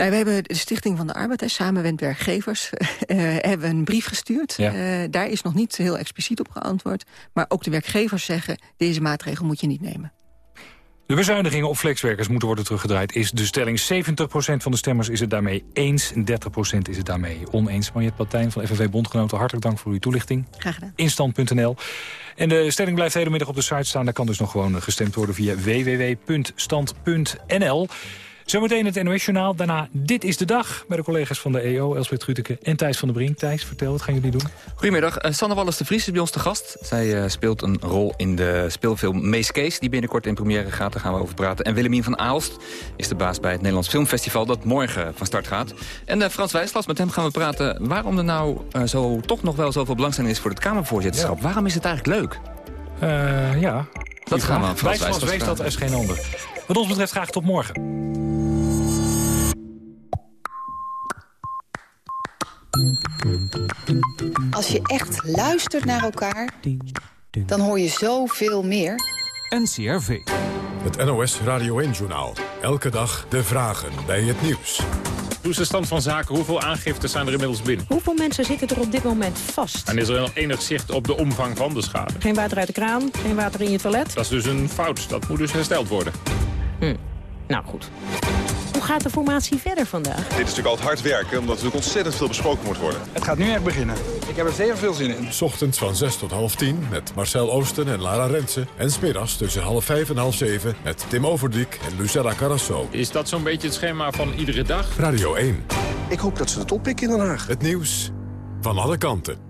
Nou, we hebben de Stichting van de Arbeid, Samenwend Werkgevers, uh, hebben een brief gestuurd. Ja. Uh, daar is nog niet heel expliciet op geantwoord. Maar ook de werkgevers zeggen, deze maatregel moet je niet nemen. De bezuinigingen op flexwerkers moeten worden teruggedraaid... is de stelling 70% van de stemmers is het daarmee eens... en 30% is het daarmee oneens. Mariette Patijn van FNV Bondgenoten, hartelijk dank voor uw toelichting. Graag gedaan. Instand.nl. En de stelling blijft de hele middag op de site staan. Daar kan dus nog gewoon gestemd worden via www.stand.nl. Zometeen het NOS-journaal. Daarna Dit is de Dag bij de collega's van de EO, Elsbeth Grütke en Thijs van der Brink. Thijs, vertel, wat gaan jullie doen? Goedemiddag. Uh, Sanne Wallis de Vries is bij ons te gast. Zij uh, speelt een rol in de speelfilm Mees Kees, die binnenkort in première gaat. Daar gaan we over praten. En Willemien van Aalst is de baas bij het Nederlands Filmfestival... dat morgen van start gaat. En uh, Frans Wijslas, met hem gaan we praten... waarom er nou zo, toch nog wel zoveel belangstelling is voor het Kamervoorzitterschap. Ja. Waarom is het eigenlijk leuk? ja, dat gaan we aan Frans Wijslas weet dat, er is geen ander. Wat ons betreft graag tot morgen. Als je echt luistert naar elkaar, dan hoor je zoveel meer. NCRV. Het NOS Radio 1-journaal. Elke dag de vragen bij het nieuws. Hoe is de stand van zaken? Hoeveel aangiftes zijn er inmiddels binnen? Hoeveel mensen zitten er op dit moment vast? En is er al enig zicht op de omvang van de schade? Geen water uit de kraan, geen water in je toilet? Dat is dus een fout. Dat moet dus hersteld worden. Hm. Nou goed. Hoe gaat de formatie verder vandaag? Dit is natuurlijk altijd hard werken, omdat er natuurlijk ontzettend veel besproken moet worden. Het gaat nu echt beginnen. Ik heb er zeer veel zin in. S ochtends van 6 tot half 10 met Marcel Oosten en Lara Rensen. En smiddags tussen half 5 en half 7 met Tim Overdiek en Lucella Carrasso. Is dat zo'n beetje het schema van iedere dag? Radio 1. Ik hoop dat ze het oppikken in Den Haag. Het nieuws van alle kanten.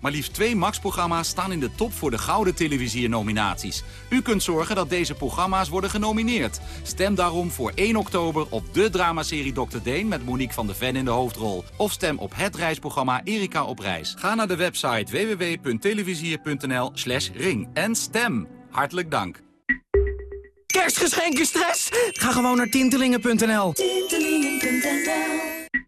Maar liefst twee Max-programma's staan in de top voor de Gouden Televisie-nominaties. U kunt zorgen dat deze programma's worden genomineerd. Stem daarom voor 1 oktober op de dramaserie Dr. Deen... met Monique van der Ven in de hoofdrol. Of stem op het reisprogramma Erika op reis. Ga naar de website www.televisier.nl slash ring en stem. Hartelijk dank. Kerstgeschenken stress? Ga gewoon naar tintelingen.nl. Tintelingen.nl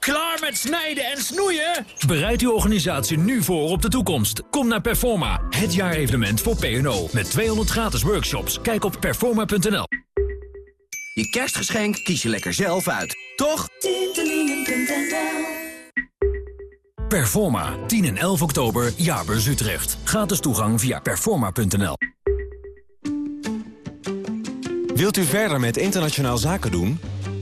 Klaar met snijden en snoeien? Bereid uw organisatie nu voor op de toekomst. Kom naar Performa, het jaarevenement voor P&O. Met 200 gratis workshops. Kijk op performa.nl. Je kerstgeschenk kies je lekker zelf uit, toch? Performa, 10 en 11 oktober, Jaarbeurs Utrecht. Gratis toegang via performa.nl. Wilt u verder met internationaal zaken doen?